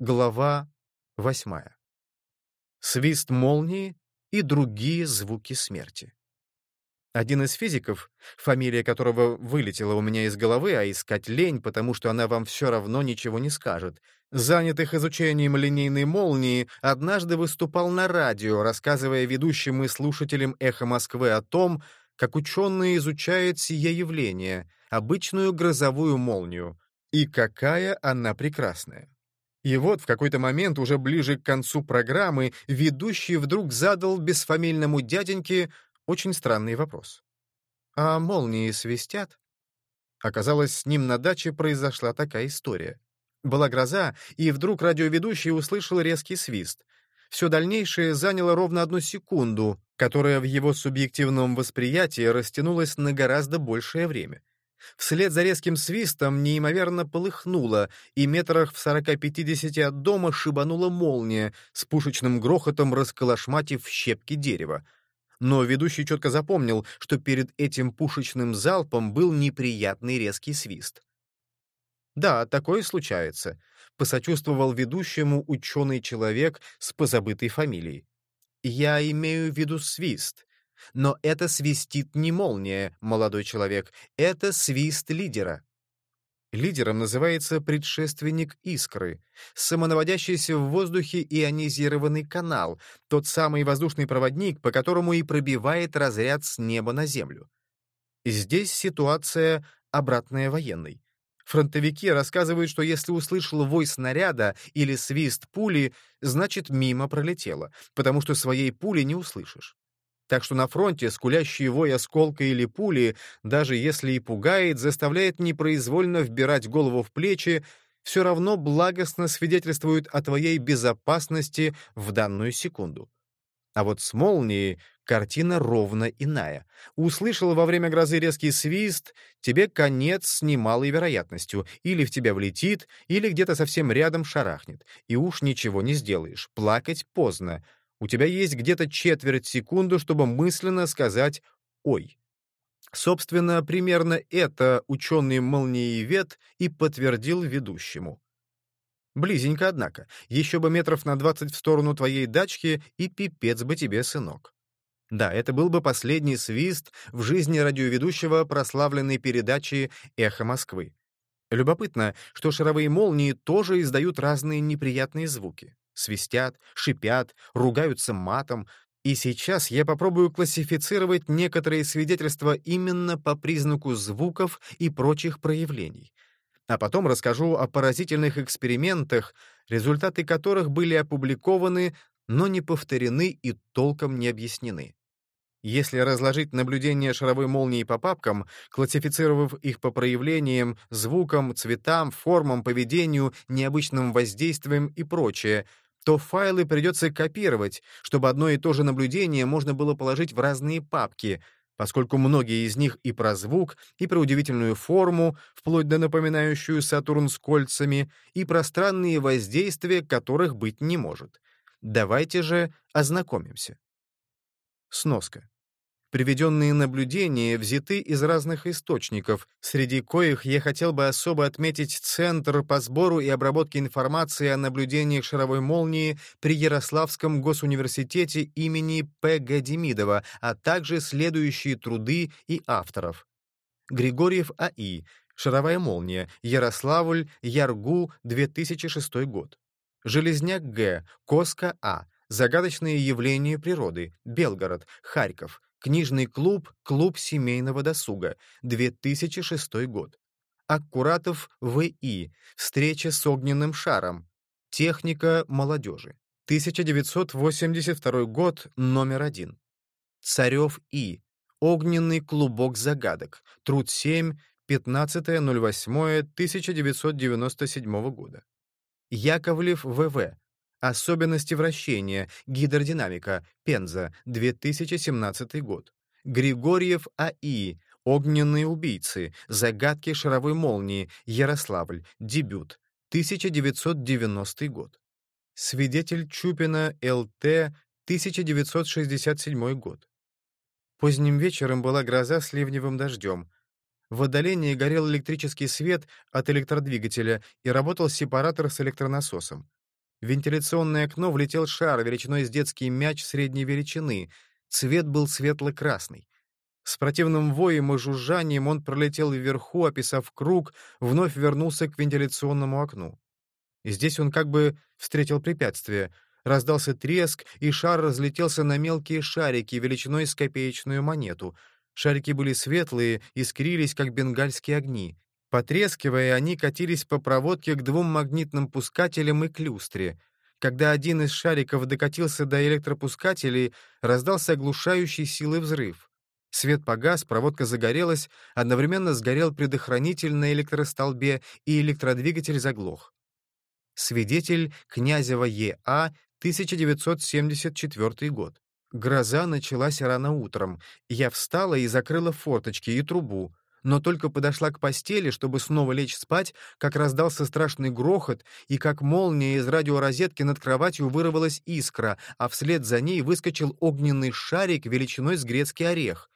Глава восьмая. Свист молнии и другие звуки смерти. Один из физиков, фамилия которого вылетела у меня из головы, а искать лень, потому что она вам все равно ничего не скажет, занятых изучением линейной молнии, однажды выступал на радио, рассказывая ведущим и слушателям «Эхо Москвы» о том, как ученые изучают сие явление, обычную грозовую молнию, и какая она прекрасная. И вот в какой-то момент, уже ближе к концу программы, ведущий вдруг задал бесфамильному дяденьке очень странный вопрос. «А молнии свистят?» Оказалось, с ним на даче произошла такая история. Была гроза, и вдруг радиоведущий услышал резкий свист. Все дальнейшее заняло ровно одну секунду, которая в его субъективном восприятии растянулась на гораздо большее время. Вслед за резким свистом неимоверно полыхнуло, и метрах в сорока-пятидесяти от дома шибанула молния, с пушечным грохотом расколошматив щепки дерева. Но ведущий четко запомнил, что перед этим пушечным залпом был неприятный резкий свист. «Да, такое случается», — посочувствовал ведущему ученый человек с позабытой фамилией. «Я имею в виду свист. Но это свистит не молния, молодой человек, это свист лидера. Лидером называется предшественник искры, самонаводящийся в воздухе ионизированный канал, тот самый воздушный проводник, по которому и пробивает разряд с неба на землю. Здесь ситуация обратная военной. Фронтовики рассказывают, что если услышал вой снаряда или свист пули, значит, мимо пролетело, потому что своей пули не услышишь. Так что на фронте скулящий вой осколка или пули, даже если и пугает, заставляет непроизвольно вбирать голову в плечи, все равно благостно свидетельствует о твоей безопасности в данную секунду. А вот с молнией картина ровно иная. Услышал во время грозы резкий свист, тебе конец с немалой вероятностью. Или в тебя влетит, или где-то совсем рядом шарахнет. И уж ничего не сделаешь. Плакать поздно. У тебя есть где-то четверть секунды, чтобы мысленно сказать «Ой». Собственно, примерно это ученый молниевед и подтвердил ведущему. Близенько, однако. Еще бы метров на двадцать в сторону твоей дачки, и пипец бы тебе, сынок. Да, это был бы последний свист в жизни радиоведущего прославленной передачи «Эхо Москвы». Любопытно, что шаровые молнии тоже издают разные неприятные звуки свистят, шипят, ругаются матом, и сейчас я попробую классифицировать некоторые свидетельства именно по признаку звуков и прочих проявлений. А потом расскажу о поразительных экспериментах, результаты которых были опубликованы, но не повторены и толком не объяснены. Если разложить наблюдения шаровой молнии по папкам, классифицировав их по проявлениям, звукам, цветам, формам, поведению, необычным воздействиям и прочее, то файлы придется копировать, чтобы одно и то же наблюдение можно было положить в разные папки, поскольку многие из них и про звук, и про удивительную форму, вплоть до напоминающую Сатурн с кольцами, и про странные воздействия, которых быть не может. Давайте же ознакомимся. Сноска. Приведенные наблюдения взяты из разных источников, среди коих я хотел бы особо отметить Центр по сбору и обработке информации о наблюдениях шаровой молнии при Ярославском госуниверситете имени П. Гадимидова, а также следующие труды и авторов. Григорьев А.И. «Шаровая молния. Ярославль. Яргу. 2006 год». Железняк Г. Коска А. Загадочные явления природы. Белгород. Харьков. Книжный клуб «Клуб семейного досуга», 2006 год. Аккуратов В.И. Встреча с огненным шаром. Техника молодежи. 1982 год, номер один. Царев И. Огненный клубок загадок. Труд 7, 15.08.1997 года. Яковлев В.В. Особенности вращения. Гидродинамика. Пенза. 2017 год. Григорьев А.И. Огненные убийцы. Загадки шаровой молнии. Ярославль. Дебют. 1990 год. Свидетель Чупина Л.Т. 1967 год. Поздним вечером была гроза с ливневым дождем. В отдалении горел электрический свет от электродвигателя и работал сепаратор с электронасосом. В вентиляционное окно влетел шар величиной с детский мяч средней величины. Цвет был светло-красный. С противным воем и жужжанием он пролетел вверху, описав круг, вновь вернулся к вентиляционному окну. И здесь он как бы встретил препятствие. Раздался треск, и шар разлетелся на мелкие шарики величиной с копеечную монету. Шарики были светлые, искрились, как бенгальские огни. Потрескивая, они катились по проводке к двум магнитным пускателям и клюстре. Когда один из шариков докатился до электропускателей, раздался оглушающий силы взрыв. Свет погас, проводка загорелась, одновременно сгорел предохранитель на электростолбе, и электродвигатель заглох. Свидетель Князева Е.А., 1974 год. Гроза началась рано утром. Я встала и закрыла форточки и трубу но только подошла к постели, чтобы снова лечь спать, как раздался страшный грохот, и как молния из радиорозетки над кроватью вырвалась искра, а вслед за ней выскочил огненный шарик величиной с грецкий орех.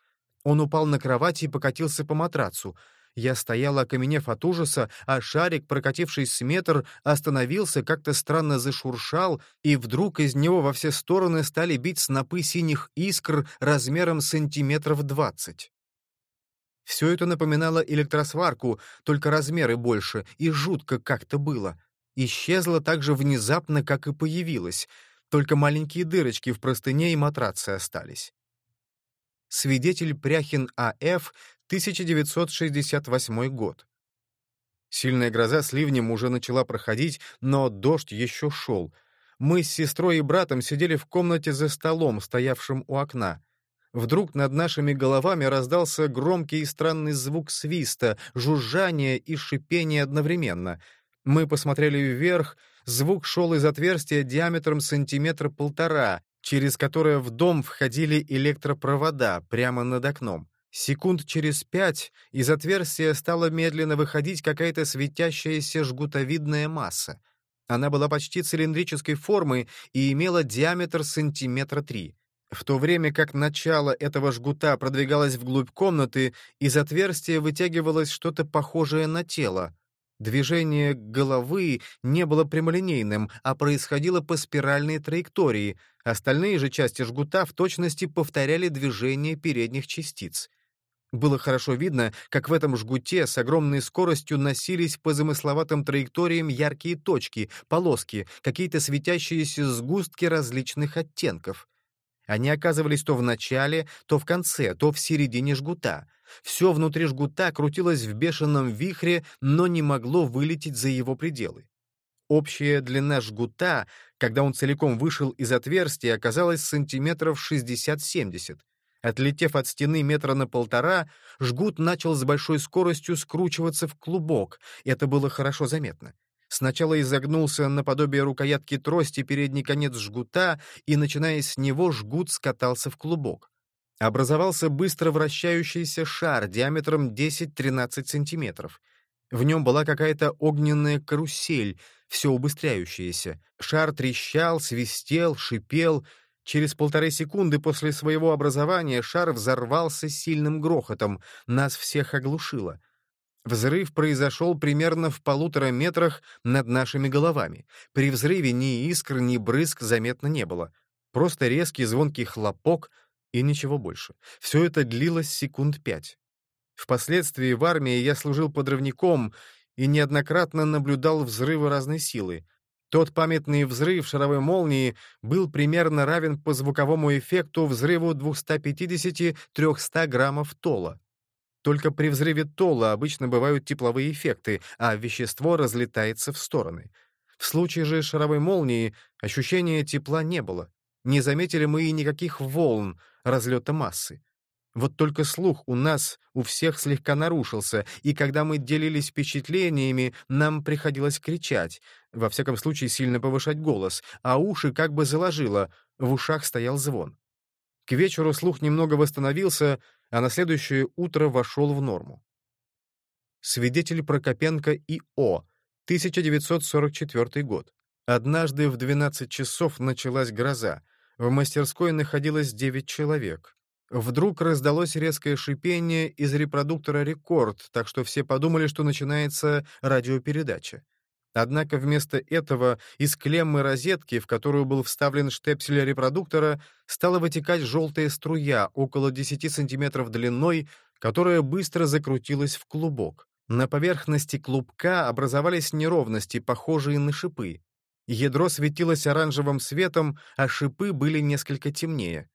Он упал на кровать и покатился по матрацу. Я стояла, окаменев от ужаса, а шарик, прокатившись с метр, остановился, как-то странно зашуршал, и вдруг из него во все стороны стали бить снопы синих искр размером сантиметров двадцать. Все это напоминало электросварку, только размеры больше, и жутко как-то было. Исчезло так же внезапно, как и появилось, только маленькие дырочки в простыне и матраце остались. Свидетель Пряхин А.Ф., 1968 год. Сильная гроза с ливнем уже начала проходить, но дождь еще шел. Мы с сестрой и братом сидели в комнате за столом, стоявшим у окна. Вдруг над нашими головами раздался громкий и странный звук свиста, жужжания и шипения одновременно. Мы посмотрели вверх, звук шел из отверстия диаметром сантиметра полтора, через которое в дом входили электропровода прямо над окном. Секунд через пять из отверстия стала медленно выходить какая-то светящаяся жгутовидная масса. Она была почти цилиндрической формы и имела диаметр сантиметра три. В то время как начало этого жгута продвигалось вглубь комнаты, из отверстия вытягивалось что-то похожее на тело. Движение головы не было прямолинейным, а происходило по спиральной траектории. Остальные же части жгута в точности повторяли движение передних частиц. Было хорошо видно, как в этом жгуте с огромной скоростью носились по замысловатым траекториям яркие точки, полоски, какие-то светящиеся сгустки различных оттенков. Они оказывались то в начале, то в конце, то в середине жгута. Все внутри жгута крутилось в бешеном вихре, но не могло вылететь за его пределы. Общая длина жгута, когда он целиком вышел из отверстия, оказалась сантиметров 60-70. Отлетев от стены метра на полтора, жгут начал с большой скоростью скручиваться в клубок, это было хорошо заметно. Сначала изогнулся наподобие рукоятки трости передний конец жгута, и, начиная с него, жгут скатался в клубок. Образовался быстро вращающийся шар диаметром 10-13 сантиметров. В нем была какая-то огненная карусель, все убыстряющаяся. Шар трещал, свистел, шипел. Через полторы секунды после своего образования шар взорвался сильным грохотом, нас всех оглушило. Взрыв произошел примерно в полутора метрах над нашими головами. При взрыве ни искр, ни брызг заметно не было. Просто резкий звонкий хлопок и ничего больше. Все это длилось секунд пять. Впоследствии в армии я служил подрывником и неоднократно наблюдал взрывы разной силы. Тот памятный взрыв шаровой молнии был примерно равен по звуковому эффекту взрыву 250-300 граммов тола. Только при взрыве тола обычно бывают тепловые эффекты, а вещество разлетается в стороны. В случае же шаровой молнии ощущения тепла не было. Не заметили мы и никаких волн разлета массы. Вот только слух у нас, у всех слегка нарушился, и когда мы делились впечатлениями, нам приходилось кричать, во всяком случае сильно повышать голос, а уши как бы заложило, в ушах стоял звон. К вечеру слух немного восстановился, а на следующее утро вошел в норму. Свидетель Прокопенко И.О., 1944 год. Однажды в 12 часов началась гроза. В мастерской находилось 9 человек. Вдруг раздалось резкое шипение из репродуктора «Рекорд», так что все подумали, что начинается радиопередача. Однако вместо этого из клеммы розетки, в которую был вставлен штепсель репродуктора, стала вытекать желтая струя около 10 сантиметров длиной, которая быстро закрутилась в клубок. На поверхности клубка образовались неровности, похожие на шипы. Ядро светилось оранжевым светом, а шипы были несколько темнее.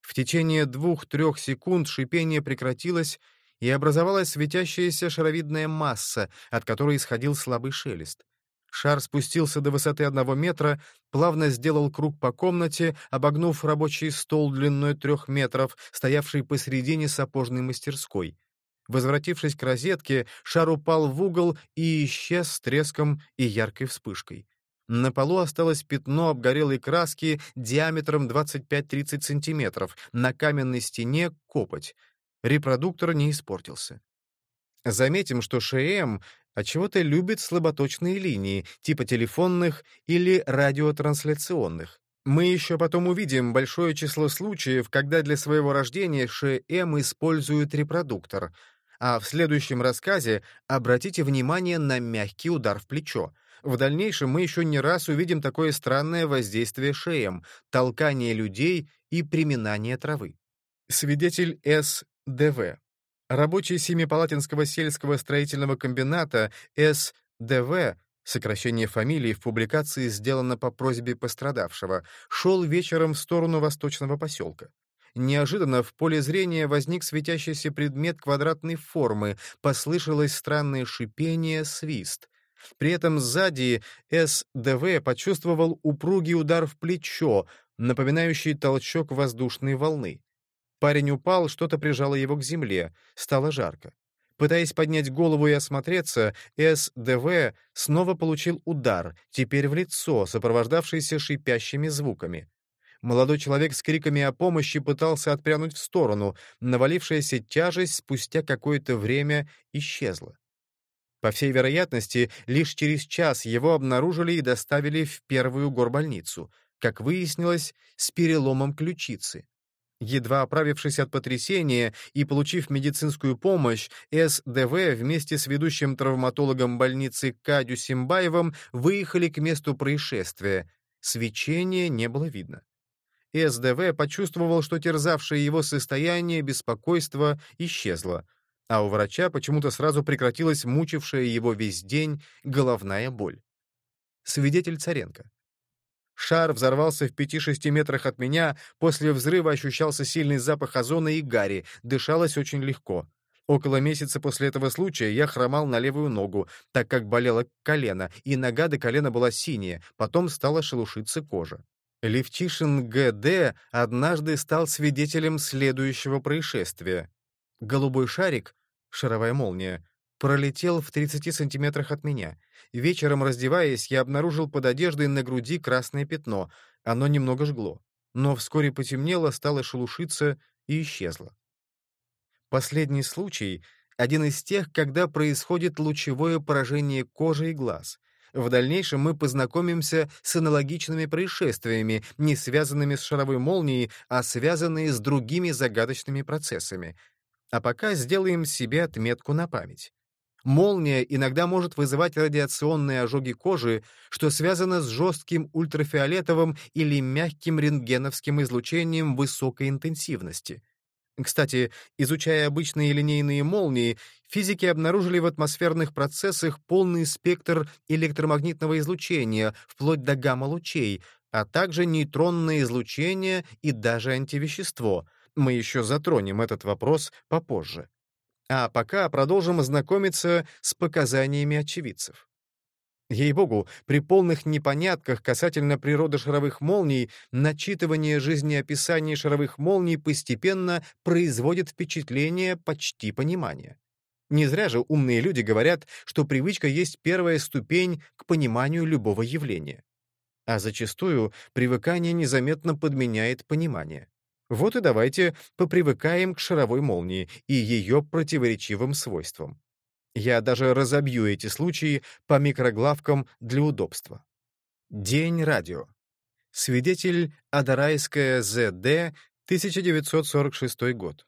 В течение двух-трех секунд шипение прекратилось, и образовалась светящаяся шаровидная масса, от которой исходил слабый шелест. Шар спустился до высоты одного метра, плавно сделал круг по комнате, обогнув рабочий стол длиной трех метров, стоявший посередине сапожной мастерской. Возвратившись к розетке, шар упал в угол и исчез с треском и яркой вспышкой. На полу осталось пятно обгорелой краски диаметром 25-30 сантиметров, на каменной стене — копоть. Репродуктор не испортился. Заметим, что ШМ отчего-то любит слаботочные линии, типа телефонных или радиотрансляционных. Мы еще потом увидим большое число случаев, когда для своего рождения ШМ использует репродуктор. А в следующем рассказе обратите внимание на мягкий удар в плечо. В дальнейшем мы еще не раз увидим такое странное воздействие ШМ, толкание людей и приминание травы. Свидетель С. Д.В. Рабочий Семипалатинского сельского строительного комбината С.Д.В., сокращение фамилии в публикации сделано по просьбе пострадавшего, шел вечером в сторону восточного поселка. Неожиданно в поле зрения возник светящийся предмет квадратной формы, послышалось странное шипение, свист. При этом сзади СДВ почувствовал упругий удар в плечо, напоминающий толчок воздушной волны. Парень упал, что-то прижало его к земле. Стало жарко. Пытаясь поднять голову и осмотреться, СДВ снова получил удар, теперь в лицо, сопровождавшийся шипящими звуками. Молодой человек с криками о помощи пытался отпрянуть в сторону. Навалившаяся тяжесть спустя какое-то время исчезла. По всей вероятности, лишь через час его обнаружили и доставили в первую горбольницу, как выяснилось, с переломом ключицы. Едва оправившись от потрясения и получив медицинскую помощь, СДВ вместе с ведущим травматологом больницы Кадю Симбаевым выехали к месту происшествия. Свечения не было видно. СДВ почувствовал, что терзавшее его состояние беспокойства исчезло, а у врача почему-то сразу прекратилась мучившая его весь день головная боль. Свидетель Царенко. Шар взорвался в пяти-шести метрах от меня, после взрыва ощущался сильный запах озона и гари, дышалось очень легко. Около месяца после этого случая я хромал на левую ногу, так как болело колено, и нога до колена была синяя, потом стала шелушиться кожа. Левтишин Г.Д. однажды стал свидетелем следующего происшествия. Голубой шарик, шаровая молния, пролетел в 30 сантиметрах от меня. Вечером, раздеваясь, я обнаружил под одеждой на груди красное пятно. Оно немного жгло. Но вскоре потемнело, стало шелушиться и исчезло. Последний случай — один из тех, когда происходит лучевое поражение кожи и глаз. В дальнейшем мы познакомимся с аналогичными происшествиями, не связанными с шаровой молнией, а связанные с другими загадочными процессами. А пока сделаем себе отметку на память. Молния иногда может вызывать радиационные ожоги кожи, что связано с жестким ультрафиолетовым или мягким рентгеновским излучением высокой интенсивности. Кстати, изучая обычные линейные молнии, физики обнаружили в атмосферных процессах полный спектр электромагнитного излучения, вплоть до гамма-лучей, а также нейтронное излучение и даже антивещество. Мы еще затронем этот вопрос попозже. А пока продолжим знакомиться с показаниями очевидцев. Ей-богу, при полных непонятках касательно природы шаровых молний, начитывание жизнеописаний шаровых молний постепенно производит впечатление почти понимания. Не зря же умные люди говорят, что привычка есть первая ступень к пониманию любого явления. А зачастую привыкание незаметно подменяет понимание. Вот и давайте попривыкаем к шаровой молнии и ее противоречивым свойствам. Я даже разобью эти случаи по микроглавкам для удобства. День радио. Свидетель Адарайская ЗД, 1946 год.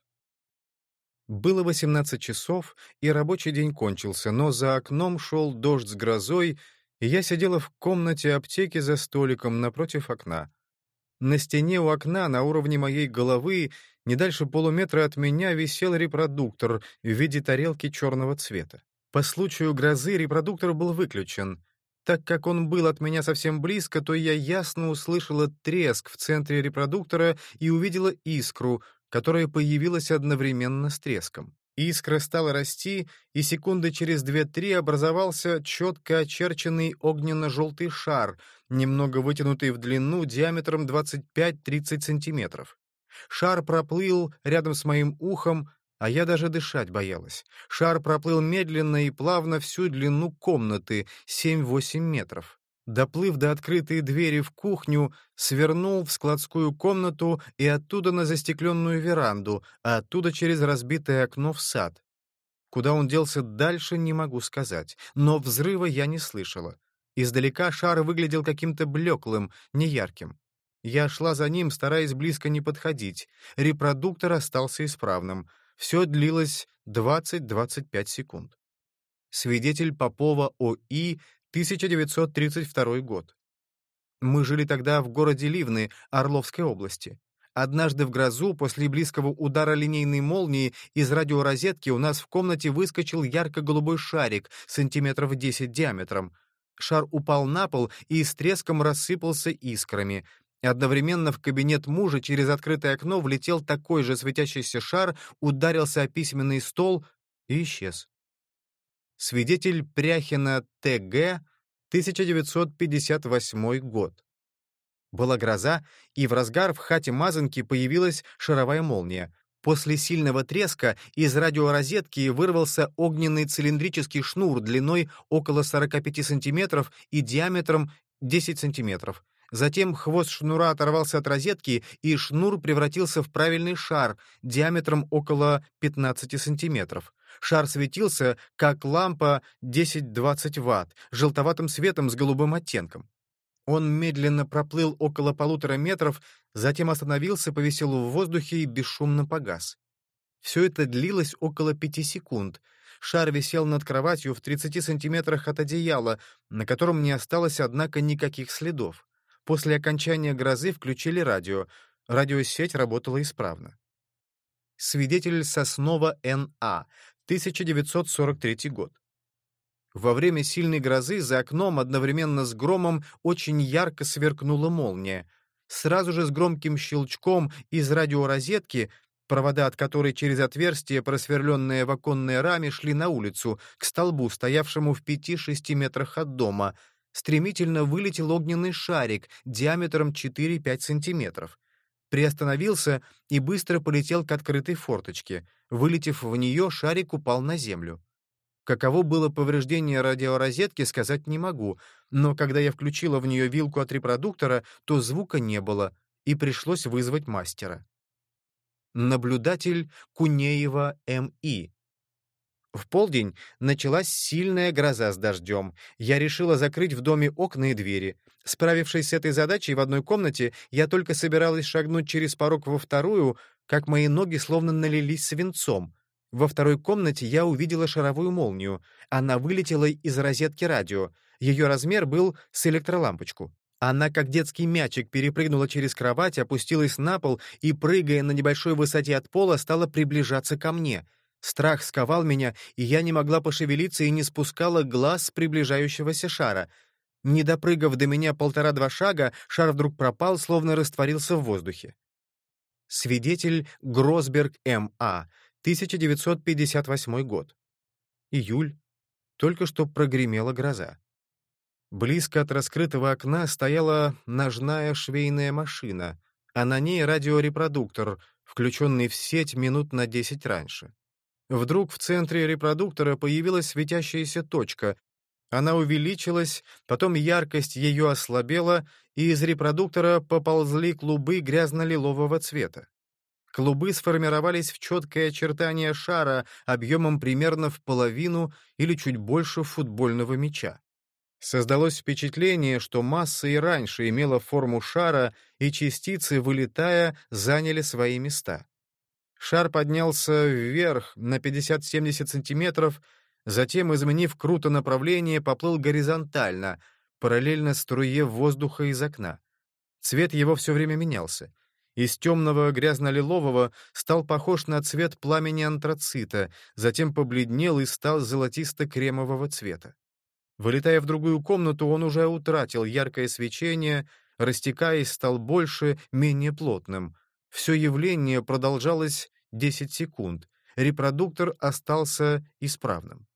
Было 18 часов, и рабочий день кончился, но за окном шел дождь с грозой, Я сидела в комнате аптеки за столиком напротив окна. На стене у окна на уровне моей головы, не дальше полуметра от меня, висел репродуктор в виде тарелки черного цвета. По случаю грозы репродуктор был выключен. Так как он был от меня совсем близко, то я ясно услышала треск в центре репродуктора и увидела искру, которая появилась одновременно с треском. Искра стала расти, и секунды через две-три образовался четко очерченный огненно-желтый шар, немного вытянутый в длину диаметром 25-30 сантиметров. Шар проплыл рядом с моим ухом, а я даже дышать боялась. Шар проплыл медленно и плавно всю длину комнаты, 7-8 метров. Доплыв до открытой двери в кухню, свернул в складскую комнату и оттуда на застекленную веранду, а оттуда через разбитое окно в сад. Куда он делся дальше, не могу сказать, но взрыва я не слышала. Издалека шар выглядел каким-то блеклым, неярким. Я шла за ним, стараясь близко не подходить. Репродуктор остался исправным. Все длилось 20-25 секунд. Свидетель Попова О.И. 1932 год. Мы жили тогда в городе Ливны, Орловской области. Однажды в грозу, после близкого удара линейной молнии, из радиорозетки у нас в комнате выскочил ярко-голубой шарик, сантиметров 10 диаметром. Шар упал на пол и с треском рассыпался искрами. Одновременно в кабинет мужа через открытое окно влетел такой же светящийся шар, ударился о письменный стол и исчез. Свидетель Пряхина Т.Г., 1958 год. Была гроза, и в разгар в хате Мазанки появилась шаровая молния. После сильного треска из радиорозетки вырвался огненный цилиндрический шнур длиной около 45 сантиметров и диаметром 10 сантиметров. Затем хвост шнура оторвался от розетки, и шнур превратился в правильный шар диаметром около 15 сантиметров. Шар светился, как лампа 10-20 ватт, желтоватым светом с голубым оттенком. Он медленно проплыл около полутора метров, затем остановился, повисел в воздухе и бесшумно погас. Все это длилось около пяти секунд. Шар висел над кроватью в 30 сантиметрах от одеяла, на котором не осталось, однако, никаких следов. После окончания грозы включили радио. Радиосеть работала исправно. Свидетель Соснова Н.А., 1943 год. Во время сильной грозы за окном одновременно с громом очень ярко сверкнула молния. Сразу же с громким щелчком из радиорозетки, провода от которой через отверстие, просверленное в оконной раме, шли на улицу, к столбу, стоявшему в пяти-шести метрах от дома, стремительно вылетел огненный шарик диаметром 4-5 сантиметров приостановился и быстро полетел к открытой форточке. Вылетев в нее, шарик упал на землю. Каково было повреждение радиорозетки, сказать не могу, но когда я включила в нее вилку от репродуктора, то звука не было, и пришлось вызвать мастера. Наблюдатель Кунеева М.И. В полдень началась сильная гроза с дождем. Я решила закрыть в доме окна и двери. Справившись с этой задачей в одной комнате, я только собиралась шагнуть через порог во вторую, как мои ноги словно налились свинцом. Во второй комнате я увидела шаровую молнию. Она вылетела из розетки радио. Ее размер был с электролампочку. Она, как детский мячик, перепрыгнула через кровать, опустилась на пол и, прыгая на небольшой высоте от пола, стала приближаться ко мне — Страх сковал меня, и я не могла пошевелиться и не спускала глаз с приближающегося шара. Не допрыгав до меня полтора-два шага, шар вдруг пропал, словно растворился в воздухе. Свидетель Гросберг М.А., 1958 год. Июль. Только что прогремела гроза. Близко от раскрытого окна стояла ножная швейная машина, а на ней радиорепродуктор, включенный в сеть минут на десять раньше. Вдруг в центре репродуктора появилась светящаяся точка. Она увеличилась, потом яркость ее ослабела, и из репродуктора поползли клубы грязно-лилового цвета. Клубы сформировались в четкое очертание шара объемом примерно в половину или чуть больше футбольного мяча. Создалось впечатление, что масса и раньше имела форму шара, и частицы, вылетая, заняли свои места. Шар поднялся вверх на 50-70 сантиметров, Затем, изменив круто направление, поплыл горизонтально, параллельно струе воздуха из окна. Цвет его все время менялся. Из темного грязно-лилового стал похож на цвет пламени антрацита, затем побледнел и стал золотисто-кремового цвета. Вылетая в другую комнату, он уже утратил яркое свечение, растекаясь, стал больше, менее плотным. Все явление продолжалось 10 секунд. Репродуктор остался исправным.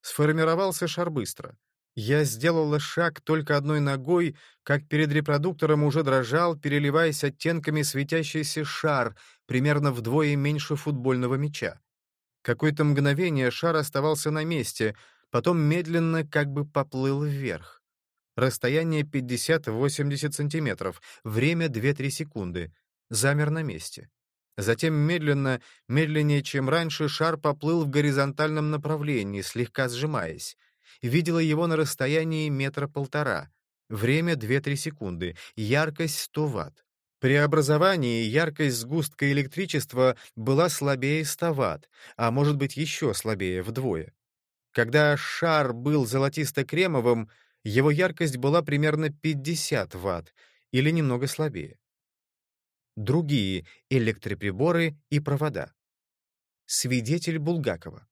Сформировался шар быстро. Я сделала шаг только одной ногой, как перед репродуктором уже дрожал, переливаясь оттенками светящийся шар, примерно вдвое меньше футбольного мяча. Какое-то мгновение шар оставался на месте, потом медленно как бы поплыл вверх. Расстояние 50-80 сантиметров, время 2-3 секунды. Замер на месте. Затем медленно, медленнее, чем раньше, шар поплыл в горизонтальном направлении, слегка сжимаясь. Видела его на расстоянии метра полтора. Время 2-3 секунды. Яркость 100 Вт. При образовании яркость сгустка электричества была слабее 100 Вт, а может быть еще слабее, вдвое. Когда шар был золотисто-кремовым, его яркость была примерно 50 Вт или немного слабее. Другие электроприборы и провода. Свидетель Булгакова.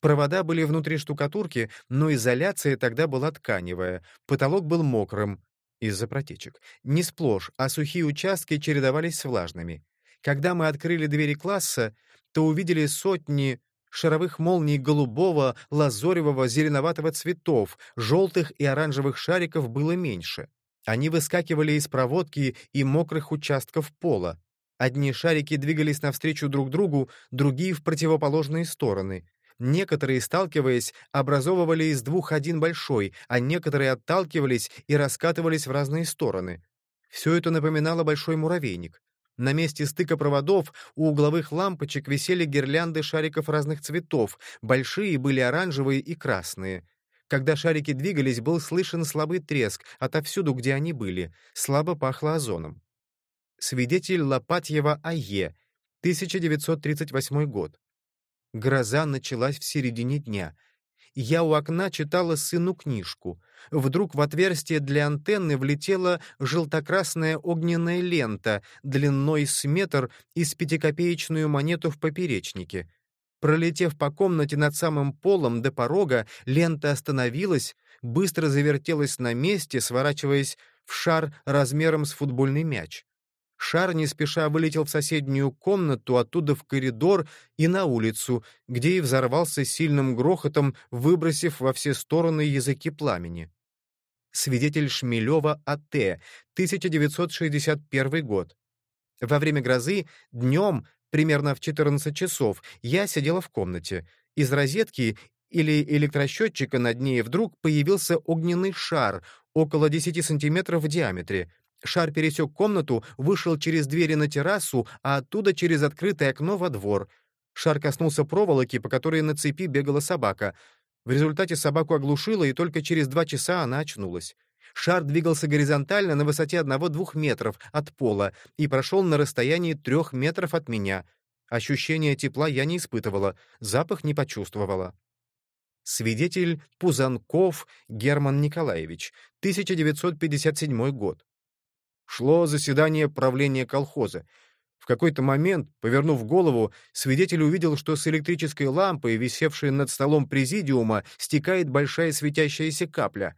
Провода были внутри штукатурки, но изоляция тогда была тканевая, потолок был мокрым из-за протечек. Не сплошь, а сухие участки чередовались с влажными. Когда мы открыли двери класса, то увидели сотни шаровых молний голубого, лазоревого, зеленоватого цветов, желтых и оранжевых шариков было меньше. Они выскакивали из проводки и мокрых участков пола. Одни шарики двигались навстречу друг другу, другие — в противоположные стороны. Некоторые, сталкиваясь, образовывали из двух один большой, а некоторые отталкивались и раскатывались в разные стороны. Все это напоминало большой муравейник. На месте стыка проводов у угловых лампочек висели гирлянды шариков разных цветов, большие были оранжевые и красные. Когда шарики двигались, был слышен слабый треск отовсюду, где они были, слабо пахло озоном. Свидетель Лопатьева А.Е., 1938 год. Гроза началась в середине дня — я у окна читала сыну книжку. Вдруг в отверстие для антенны влетела желтокрасная огненная лента длиной с метр и с пятикопеечную монету в поперечнике. Пролетев по комнате над самым полом до порога, лента остановилась, быстро завертелась на месте, сворачиваясь в шар размером с футбольный мяч. Шар не спеша вылетел в соседнюю комнату, оттуда в коридор и на улицу, где и взорвался сильным грохотом, выбросив во все стороны языки пламени. Свидетель Шмелева А.Т., 1961 год. Во время грозы, днем, примерно в 14 часов, я сидела в комнате. Из розетки или электросчетчика над ней вдруг появился огненный шар, около 10 сантиметров в диаметре, Шар пересек комнату, вышел через двери на террасу, а оттуда через открытое окно во двор. Шар коснулся проволоки, по которой на цепи бегала собака. В результате собаку оглушило, и только через два часа она очнулась. Шар двигался горизонтально на высоте одного-двух метров от пола и прошел на расстоянии трех метров от меня. Ощущения тепла я не испытывала, запах не почувствовала. Свидетель Пузанков Герман Николаевич, 1957 год. Шло заседание правления колхоза. В какой-то момент, повернув голову, свидетель увидел, что с электрической лампы, висевшей над столом президиума, стекает большая светящаяся капля.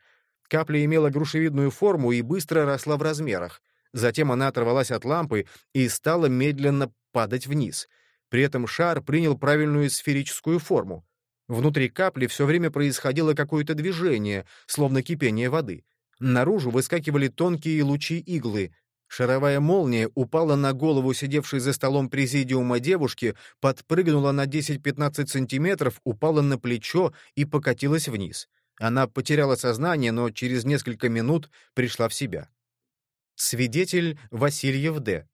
Капля имела грушевидную форму и быстро росла в размерах. Затем она оторвалась от лампы и стала медленно падать вниз. При этом шар принял правильную сферическую форму. Внутри капли все время происходило какое-то движение, словно кипение воды. Наружу выскакивали тонкие лучи иглы. Шаровая молния упала на голову сидевшей за столом президиума девушки, подпрыгнула на 10-15 сантиметров, упала на плечо и покатилась вниз. Она потеряла сознание, но через несколько минут пришла в себя. Свидетель Васильев Д.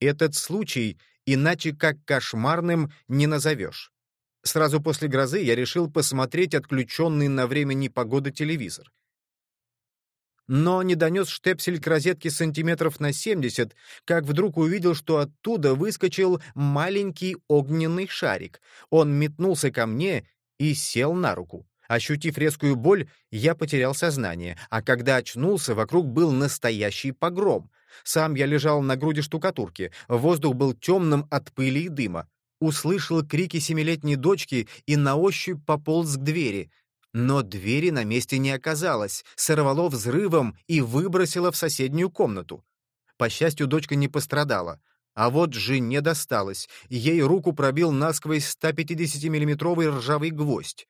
Этот случай иначе как кошмарным не назовешь. Сразу после грозы я решил посмотреть отключенный на время непогоды телевизор но не донес штепсель к розетке сантиметров на 70, как вдруг увидел, что оттуда выскочил маленький огненный шарик. Он метнулся ко мне и сел на руку. Ощутив резкую боль, я потерял сознание, а когда очнулся, вокруг был настоящий погром. Сам я лежал на груди штукатурки, воздух был темным от пыли и дыма. Услышал крики семилетней дочки и на ощупь пополз к двери. Но двери на месте не оказалось, сорвало взрывом и выбросило в соседнюю комнату. По счастью, дочка не пострадала. А вот жене досталось, ей руку пробил насквозь 150-миллиметровый ржавый гвоздь.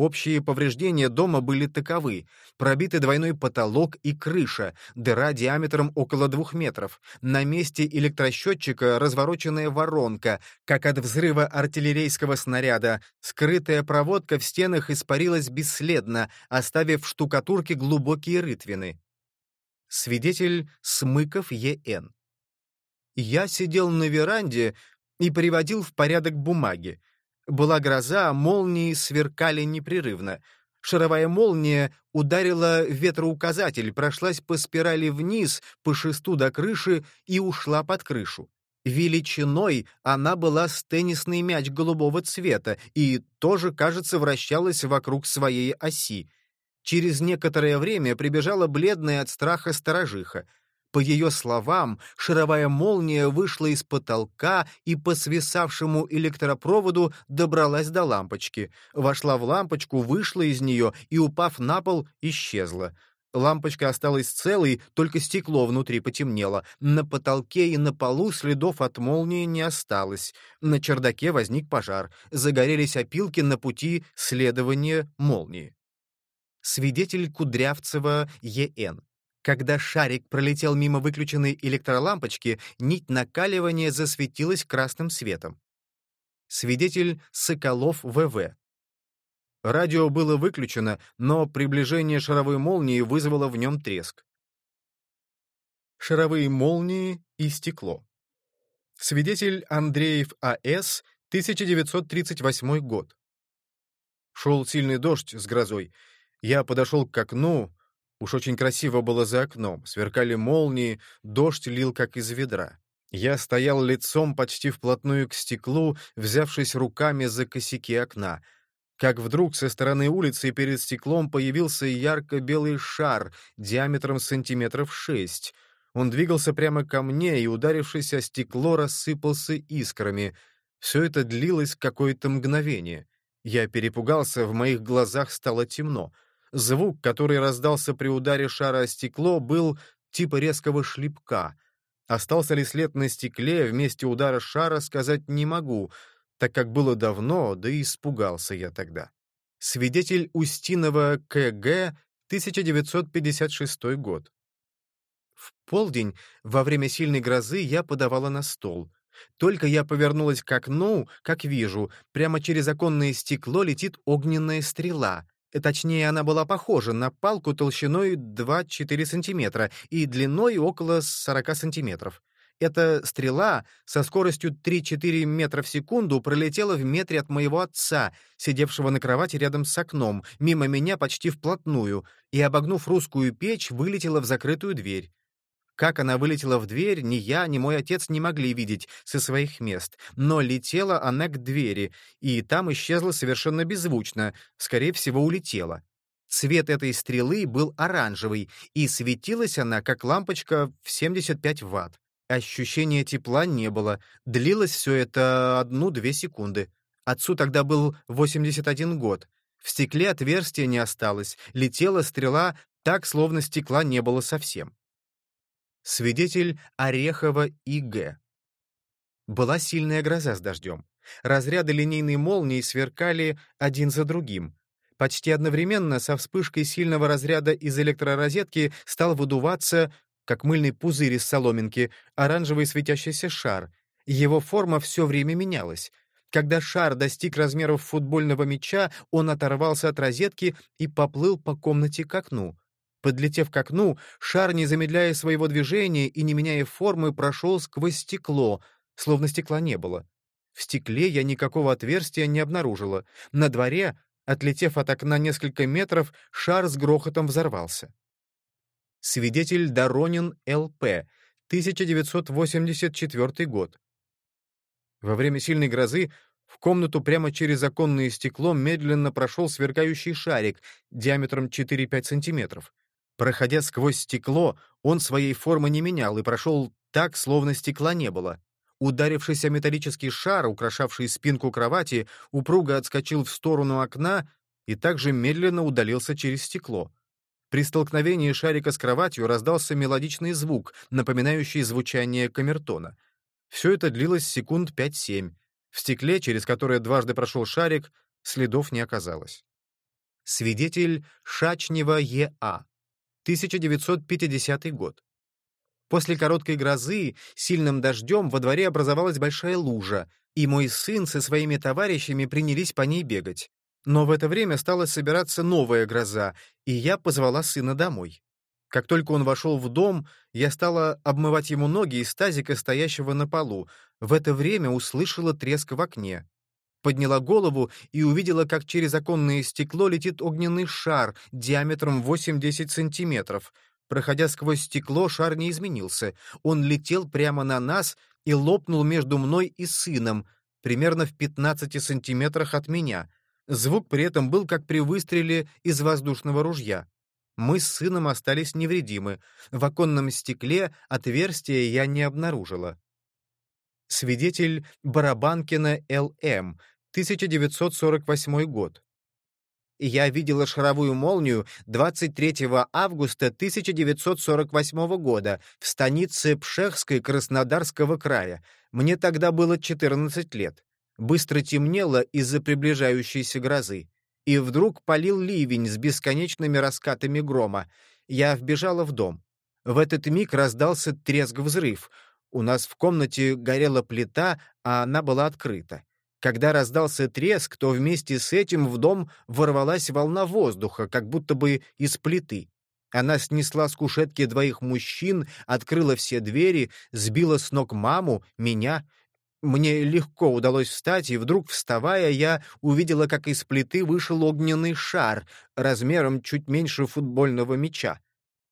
Общие повреждения дома были таковы. Пробитый двойной потолок и крыша, дыра диаметром около двух метров. На месте электросчетчика развороченная воронка, как от взрыва артиллерийского снаряда. Скрытая проводка в стенах испарилась бесследно, оставив в штукатурке глубокие рытвины. Свидетель Смыков Е.Н. Я сидел на веранде и приводил в порядок бумаги. Была гроза, молнии сверкали непрерывно. Шаровая молния ударила ветроуказатель, прошлась по спирали вниз, по шесту до крыши и ушла под крышу. Величиной она была с теннисный мяч голубого цвета и тоже, кажется, вращалась вокруг своей оси. Через некоторое время прибежала бледная от страха сторожиха. По ее словам, шаровая молния вышла из потолка и по свисавшему электропроводу добралась до лампочки. Вошла в лампочку, вышла из нее и, упав на пол, исчезла. Лампочка осталась целой, только стекло внутри потемнело. На потолке и на полу следов от молнии не осталось. На чердаке возник пожар. Загорелись опилки на пути следования молнии. Свидетель Кудрявцева Е.Н. Когда шарик пролетел мимо выключенной электролампочки, нить накаливания засветилась красным светом. Свидетель Соколов В.В. Радио было выключено, но приближение шаровой молнии вызвало в нем треск. Шаровые молнии и стекло. Свидетель Андреев А.С., 1938 год. Шел сильный дождь с грозой. Я подошел к окну, Уж очень красиво было за окном, сверкали молнии, дождь лил как из ведра. Я стоял лицом почти вплотную к стеклу, взявшись руками за косяки окна. Как вдруг со стороны улицы перед стеклом появился ярко-белый шар диаметром сантиметров шесть. Он двигался прямо ко мне и, ударившись о стекло, рассыпался искрами. Все это длилось какое-то мгновение. Я перепугался, в моих глазах стало темно — Звук, который раздался при ударе шара о стекло, был типа резкого шлепка. Остался ли след на стекле вместе удара шара, сказать не могу, так как было давно, да и испугался я тогда. Свидетель Устинова К.Г., 1956 год. В полдень, во время сильной грозы, я подавала на стол. Только я повернулась к окну, как вижу, прямо через оконное стекло летит огненная стрела. Точнее, она была похожа на палку толщиной 2-4 сантиметра и длиной около 40 сантиметров. Эта стрела со скоростью 3-4 метра в секунду пролетела в метре от моего отца, сидевшего на кровати рядом с окном, мимо меня почти вплотную, и, обогнув русскую печь, вылетела в закрытую дверь. Как она вылетела в дверь, ни я, ни мой отец не могли видеть со своих мест, но летела она к двери, и там исчезла совершенно беззвучно, скорее всего, улетела. Цвет этой стрелы был оранжевый, и светилась она, как лампочка в 75 ватт. Ощущения тепла не было, длилось все это одну-две секунды. Отцу тогда был 81 год. В стекле отверстия не осталось, летела стрела так, словно стекла не было совсем. Свидетель Орехова И.Г. Была сильная гроза с дождем. Разряды линейной молнии сверкали один за другим. Почти одновременно со вспышкой сильного разряда из электророзетки стал выдуваться, как мыльный пузырь из соломинки, оранжевый светящийся шар. Его форма все время менялась. Когда шар достиг размеров футбольного мяча, он оторвался от розетки и поплыл по комнате к окну. Подлетев к окну, шар, не замедляя своего движения и не меняя формы, прошел сквозь стекло, словно стекла не было. В стекле я никакого отверстия не обнаружила. На дворе, отлетев от окна несколько метров, шар с грохотом взорвался. Свидетель Доронин Л.П., 1984 год. Во время сильной грозы В комнату прямо через оконное стекло медленно прошел сверкающий шарик диаметром 4-5 сантиметров. Проходя сквозь стекло, он своей формы не менял и прошел так, словно стекла не было. Ударившийся металлический шар, украшавший спинку кровати, упруго отскочил в сторону окна и также медленно удалился через стекло. При столкновении шарика с кроватью раздался мелодичный звук, напоминающий звучание камертона. Все это длилось секунд 5-7. В стекле, через которое дважды прошел шарик, следов не оказалось. Свидетель Шачнева Е.А. 1950 год. После короткой грозы, сильным дождем, во дворе образовалась большая лужа, и мой сын со своими товарищами принялись по ней бегать. Но в это время стала собираться новая гроза, и я позвала сына домой. Как только он вошел в дом, я стала обмывать ему ноги из тазика, стоящего на полу. В это время услышала треск в окне. Подняла голову и увидела, как через оконное стекло летит огненный шар диаметром 8-10 сантиметров. Проходя сквозь стекло, шар не изменился. Он летел прямо на нас и лопнул между мной и сыном, примерно в 15 сантиметрах от меня. Звук при этом был как при выстреле из воздушного ружья. Мы с сыном остались невредимы. В оконном стекле отверстия я не обнаружила. Свидетель Барабанкина Л.М., 1948 год. Я видела шаровую молнию 23 августа 1948 года в станице Пшехской Краснодарского края. Мне тогда было 14 лет. Быстро темнело из-за приближающейся грозы. И вдруг полил ливень с бесконечными раскатами грома. Я вбежала в дом. В этот миг раздался треск-взрыв. У нас в комнате горела плита, а она была открыта. Когда раздался треск, то вместе с этим в дом ворвалась волна воздуха, как будто бы из плиты. Она снесла с кушетки двоих мужчин, открыла все двери, сбила с ног маму, меня. Мне легко удалось встать, и вдруг, вставая, я увидела, как из плиты вышел огненный шар, размером чуть меньше футбольного мяча.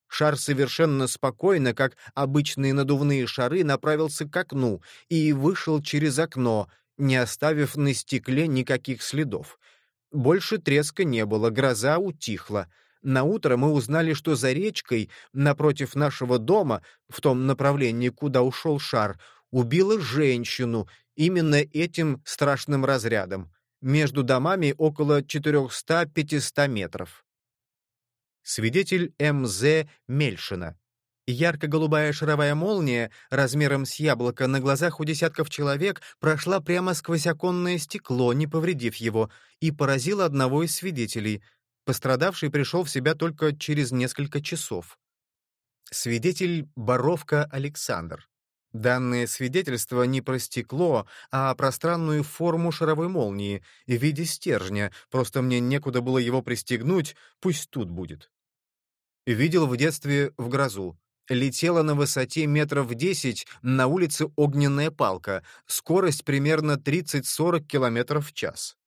Шар совершенно спокойно, как обычные надувные шары, направился к окну и вышел через окно, не оставив на стекле никаких следов. Больше треска не было, гроза утихла. На утро мы узнали, что за речкой, напротив нашего дома, в том направлении, куда ушел шар, убила женщину именно этим страшным разрядом. Между домами около 400-500 метров. Свидетель М.З. Мельшина. Ярко-голубая шаровая молния, размером с яблоко, на глазах у десятков человек прошла прямо сквозь оконное стекло, не повредив его, и поразила одного из свидетелей. Пострадавший пришел в себя только через несколько часов. Свидетель Боровка Александр. Данное свидетельство не про стекло, а про странную форму шаровой молнии в виде стержня, просто мне некуда было его пристегнуть, пусть тут будет. Видел в детстве в грозу летела на высоте метров 10 на улице огненная палка, скорость примерно 30-40 км в час.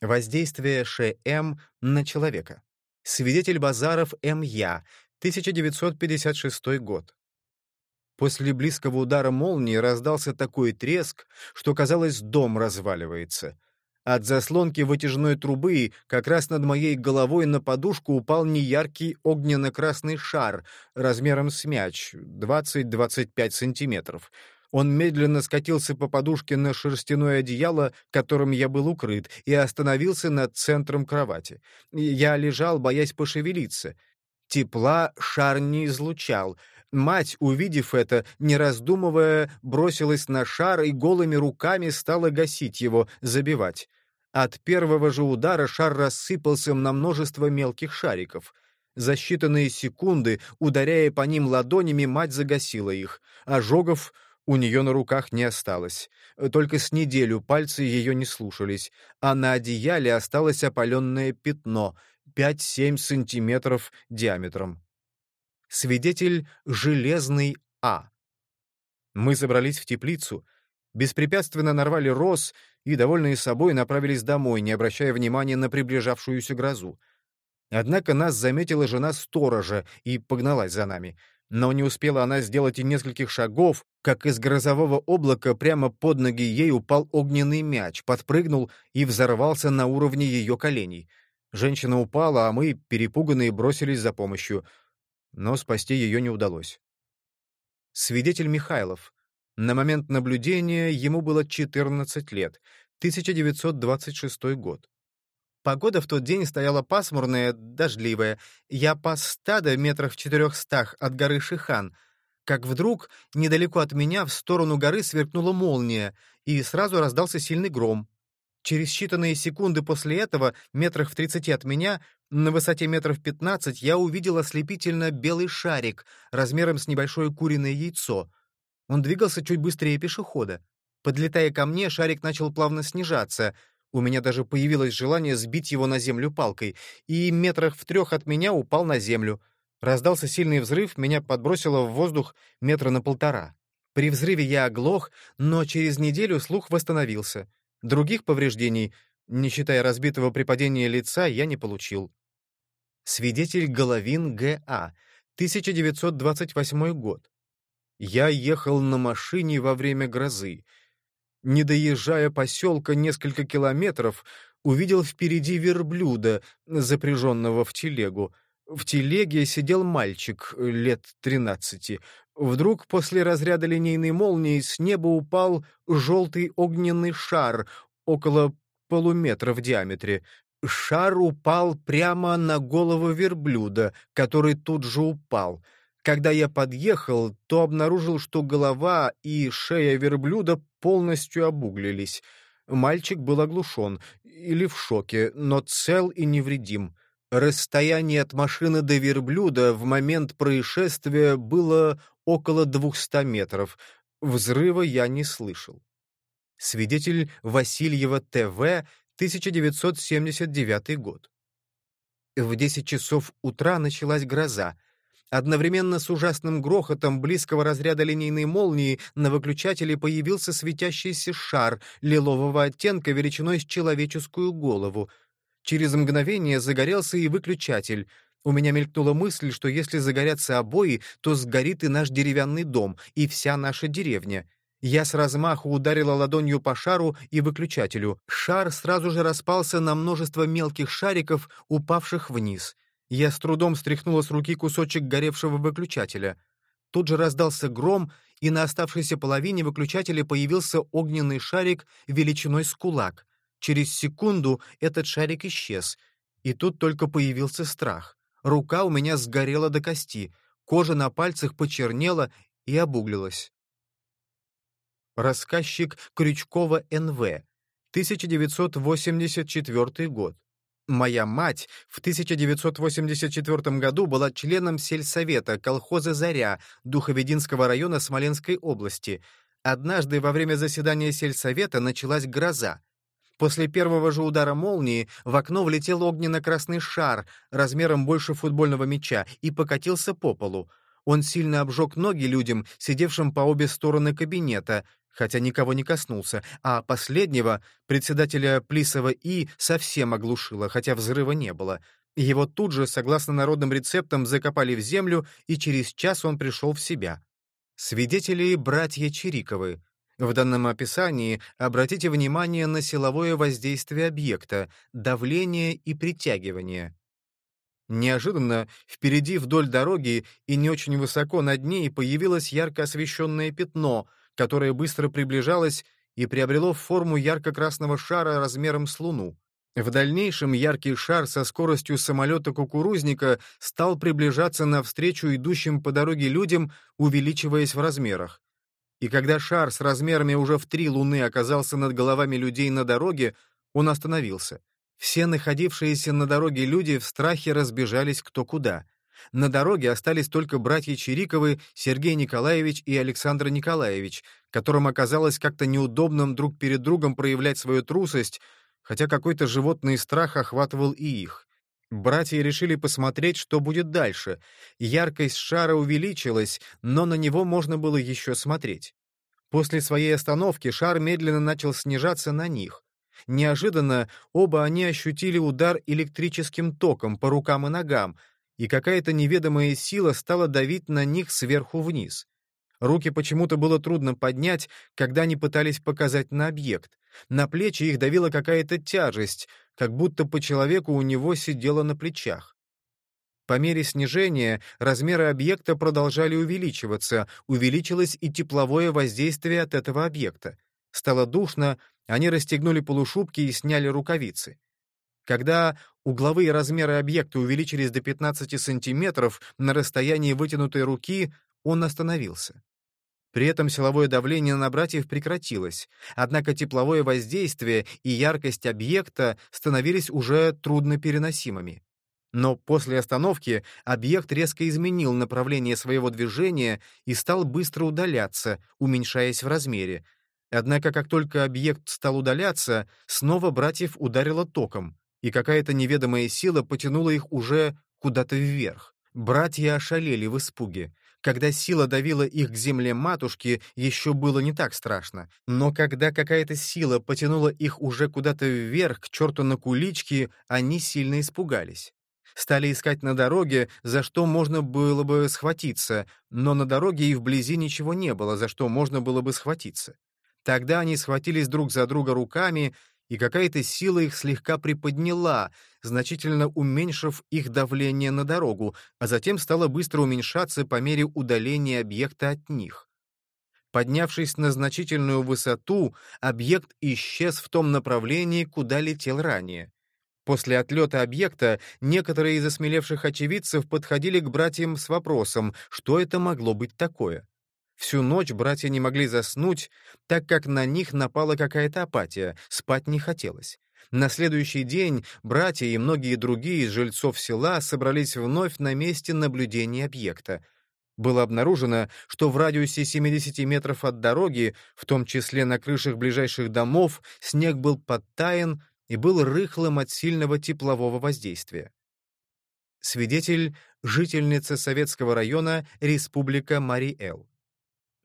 Воздействие ШМ на человека. Свидетель Базаров М.Я., 1956 год. После близкого удара молнии раздался такой треск, что, казалось, дом разваливается — от заслонки вытяжной трубы как раз над моей головой на подушку упал неяркий огненно-красный шар размером с мяч, 20-25 сантиметров. Он медленно скатился по подушке на шерстяное одеяло, которым я был укрыт, и остановился над центром кровати. Я лежал, боясь пошевелиться. Тепла шар не излучал. Мать, увидев это, не раздумывая, бросилась на шар и голыми руками стала гасить его, забивать. От первого же удара шар рассыпался на множество мелких шариков. За считанные секунды, ударяя по ним ладонями, мать загасила их. Ожогов у нее на руках не осталось. Только с неделю пальцы ее не слушались, а на одеяле осталось опаленное пятно — 5-7 сантиметров диаметром. Свидетель «Железный А». Мы забрались в теплицу, беспрепятственно нарвали роз и, довольные собой, направились домой, не обращая внимания на приближавшуюся грозу. Однако нас заметила жена сторожа и погналась за нами. Но не успела она сделать и нескольких шагов, как из грозового облака прямо под ноги ей упал огненный мяч, подпрыгнул и взорвался на уровне ее коленей. Женщина упала, а мы, перепуганные, бросились за помощью. Но спасти ее не удалось. Свидетель Михайлов. На момент наблюдения ему было 14 лет, 1926 год. Погода в тот день стояла пасмурная, дождливая. Я пас стадо метрах в четырехстах от горы Шихан — как вдруг недалеко от меня в сторону горы сверкнула молния, и сразу раздался сильный гром. Через считанные секунды после этого, метрах в тридцати от меня, на высоте метров пятнадцать, я увидел ослепительно белый шарик размером с небольшое куриное яйцо. Он двигался чуть быстрее пешехода. Подлетая ко мне, шарик начал плавно снижаться. У меня даже появилось желание сбить его на землю палкой, и метрах в трех от меня упал на землю. Раздался сильный взрыв, меня подбросило в воздух метра на полтора. При взрыве я оглох, но через неделю слух восстановился. Других повреждений, не считая разбитого при падении лица, я не получил. Свидетель Головин Г.А. 1928 год. Я ехал на машине во время грозы. Не доезжая поселка несколько километров, увидел впереди верблюда, запряженного в телегу. В телеге сидел мальчик э, лет тринадцати. Вдруг после разряда линейной молнии с неба упал желтый огненный шар около полуметра в диаметре. Шар упал прямо на голову верблюда, который тут же упал. Когда я подъехал, то обнаружил, что голова и шея верблюда полностью обуглились. Мальчик был оглушен или в шоке, но цел и невредим. Расстояние от машины до верблюда в момент происшествия было около 200 метров. Взрыва я не слышал. Свидетель Васильева ТВ, 1979 год. В 10 часов утра началась гроза. Одновременно с ужасным грохотом близкого разряда линейной молнии на выключателе появился светящийся шар лилового оттенка величиной с человеческую голову — Через мгновение загорелся и выключатель. У меня мелькнула мысль, что если загорятся обои, то сгорит и наш деревянный дом, и вся наша деревня. Я с размаху ударила ладонью по шару и выключателю. Шар сразу же распался на множество мелких шариков, упавших вниз. Я с трудом стряхнула с руки кусочек горевшего выключателя. Тут же раздался гром, и на оставшейся половине выключателя появился огненный шарик величиной с кулак. Через секунду этот шарик исчез, и тут только появился страх. Рука у меня сгорела до кости, кожа на пальцах почернела и обуглилась. Рассказчик Крючкова Н.В. 1984 год. Моя мать в 1984 году была членом сельсовета колхоза «Заря» Духовединского района Смоленской области. Однажды во время заседания сельсовета началась гроза. После первого же удара молнии в окно влетел огненно-красный шар размером больше футбольного мяча и покатился по полу. Он сильно обжег ноги людям, сидевшим по обе стороны кабинета, хотя никого не коснулся, а последнего, председателя Плисова И, совсем оглушило, хотя взрыва не было. Его тут же, согласно народным рецептам, закопали в землю, и через час он пришел в себя. Свидетели — братья Чириковы. В данном описании обратите внимание на силовое воздействие объекта, давление и притягивание. Неожиданно впереди вдоль дороги и не очень высоко над ней появилось ярко освещенное пятно, которое быстро приближалось и приобрело форму ярко-красного шара размером с Луну. В дальнейшем яркий шар со скоростью самолета-кукурузника стал приближаться навстречу идущим по дороге людям, увеличиваясь в размерах. И когда шар с размерами уже в три луны оказался над головами людей на дороге, он остановился. Все находившиеся на дороге люди в страхе разбежались кто куда. На дороге остались только братья Чириковы, Сергей Николаевич и Александр Николаевич, которым оказалось как-то неудобным друг перед другом проявлять свою трусость, хотя какой-то животный страх охватывал и их. Братья решили посмотреть, что будет дальше. Яркость шара увеличилась, но на него можно было еще смотреть. После своей остановки шар медленно начал снижаться на них. Неожиданно оба они ощутили удар электрическим током по рукам и ногам, и какая-то неведомая сила стала давить на них сверху вниз. Руки почему-то было трудно поднять, когда они пытались показать на объект. На плечи их давила какая-то тяжесть, как будто по человеку у него сидела на плечах. По мере снижения размеры объекта продолжали увеличиваться, увеличилось и тепловое воздействие от этого объекта. Стало душно, они расстегнули полушубки и сняли рукавицы. Когда угловые размеры объекта увеличились до 15 сантиметров на расстоянии вытянутой руки, он остановился. При этом силовое давление на братьев прекратилось, однако тепловое воздействие и яркость объекта становились уже труднопереносимыми. Но после остановки объект резко изменил направление своего движения и стал быстро удаляться, уменьшаясь в размере. Однако, как только объект стал удаляться, снова братьев ударило током, и какая-то неведомая сила потянула их уже куда-то вверх. Братья ошалели в испуге. Когда сила давила их к земле матушки, еще было не так страшно. Но когда какая-то сила потянула их уже куда-то вверх, к черту на кулички, они сильно испугались. Стали искать на дороге, за что можно было бы схватиться, но на дороге и вблизи ничего не было, за что можно было бы схватиться. Тогда они схватились друг за друга руками, и какая-то сила их слегка приподняла, значительно уменьшив их давление на дорогу, а затем стала быстро уменьшаться по мере удаления объекта от них. Поднявшись на значительную высоту, объект исчез в том направлении, куда летел ранее. После отлета объекта некоторые из осмелевших очевидцев подходили к братьям с вопросом, что это могло быть такое. Всю ночь братья не могли заснуть, так как на них напала какая-то апатия, спать не хотелось. На следующий день братья и многие другие из жильцов села собрались вновь на месте наблюдения объекта. Было обнаружено, что в радиусе 70 метров от дороги, в том числе на крышах ближайших домов, снег был подтаян и был рыхлым от сильного теплового воздействия. Свидетель — жительница советского района Республика Мариэл.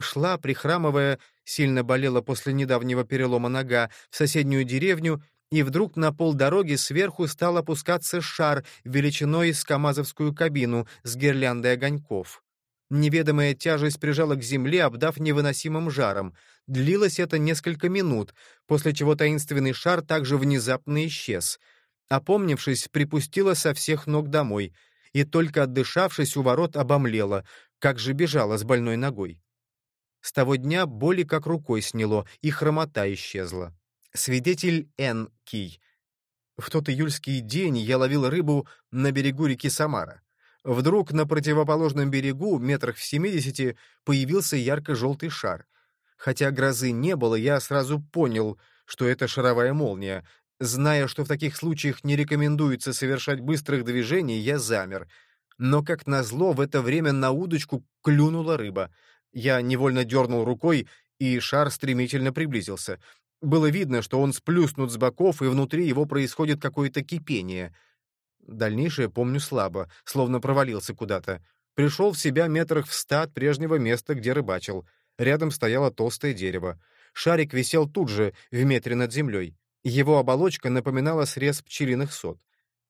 Шла, прихрамывая, сильно болела после недавнего перелома нога, в соседнюю деревню, и вдруг на полдороги сверху стал опускаться шар величиной с камазовскую кабину с гирляндой огоньков. Неведомая тяжесть прижала к земле, обдав невыносимым жаром. Длилось это несколько минут, после чего таинственный шар также внезапно исчез. Опомнившись, припустила со всех ног домой, и только отдышавшись у ворот обомлела, как же бежала с больной ногой. С того дня боли как рукой сняло, и хромота исчезла. Свидетель Н. Кий. В тот июльский день я ловил рыбу на берегу реки Самара. Вдруг на противоположном берегу, метрах в семидесяти, появился ярко-желтый шар. Хотя грозы не было, я сразу понял, что это шаровая молния. Зная, что в таких случаях не рекомендуется совершать быстрых движений, я замер. Но, как назло, в это время на удочку клюнула рыба — я невольно дернул рукой, и шар стремительно приблизился. Было видно, что он сплюснут с боков, и внутри его происходит какое-то кипение. Дальнейшее помню слабо, словно провалился куда-то. Пришел в себя метрах в ста от прежнего места, где рыбачил. Рядом стояло толстое дерево. Шарик висел тут же, в метре над землей. Его оболочка напоминала срез пчелиных сот.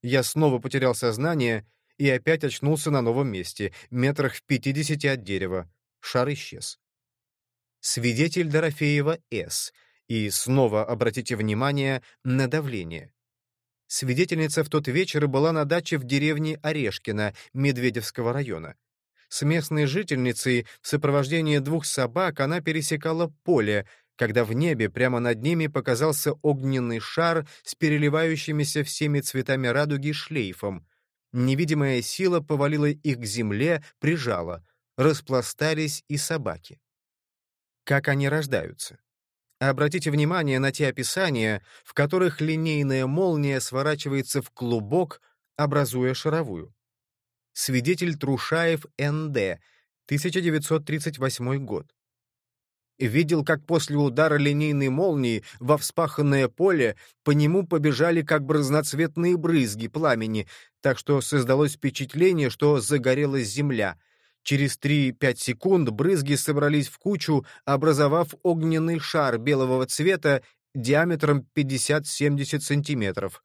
Я снова потерял сознание и опять очнулся на новом месте, метрах в пятидесяти от дерева шар исчез. Свидетель Дорофеева С. И снова обратите внимание на давление. Свидетельница в тот вечер была на даче в деревне Орешкино Медведевского района. С местной жительницей в сопровождении двух собак она пересекала поле, когда в небе прямо над ними показался огненный шар с переливающимися всеми цветами радуги шлейфом. Невидимая сила повалила их к земле, прижала — распластались и собаки. Как они рождаются? Обратите внимание на те описания, в которых линейная молния сворачивается в клубок, образуя шаровую. Свидетель Трушаев Н.Д., 1938 год. Видел, как после удара линейной молнии во вспаханное поле по нему побежали как бы разноцветные брызги пламени, так что создалось впечатление, что загорелась земля — Через 3-5 секунд брызги собрались в кучу, образовав огненный шар белого цвета диаметром 50-70 сантиметров.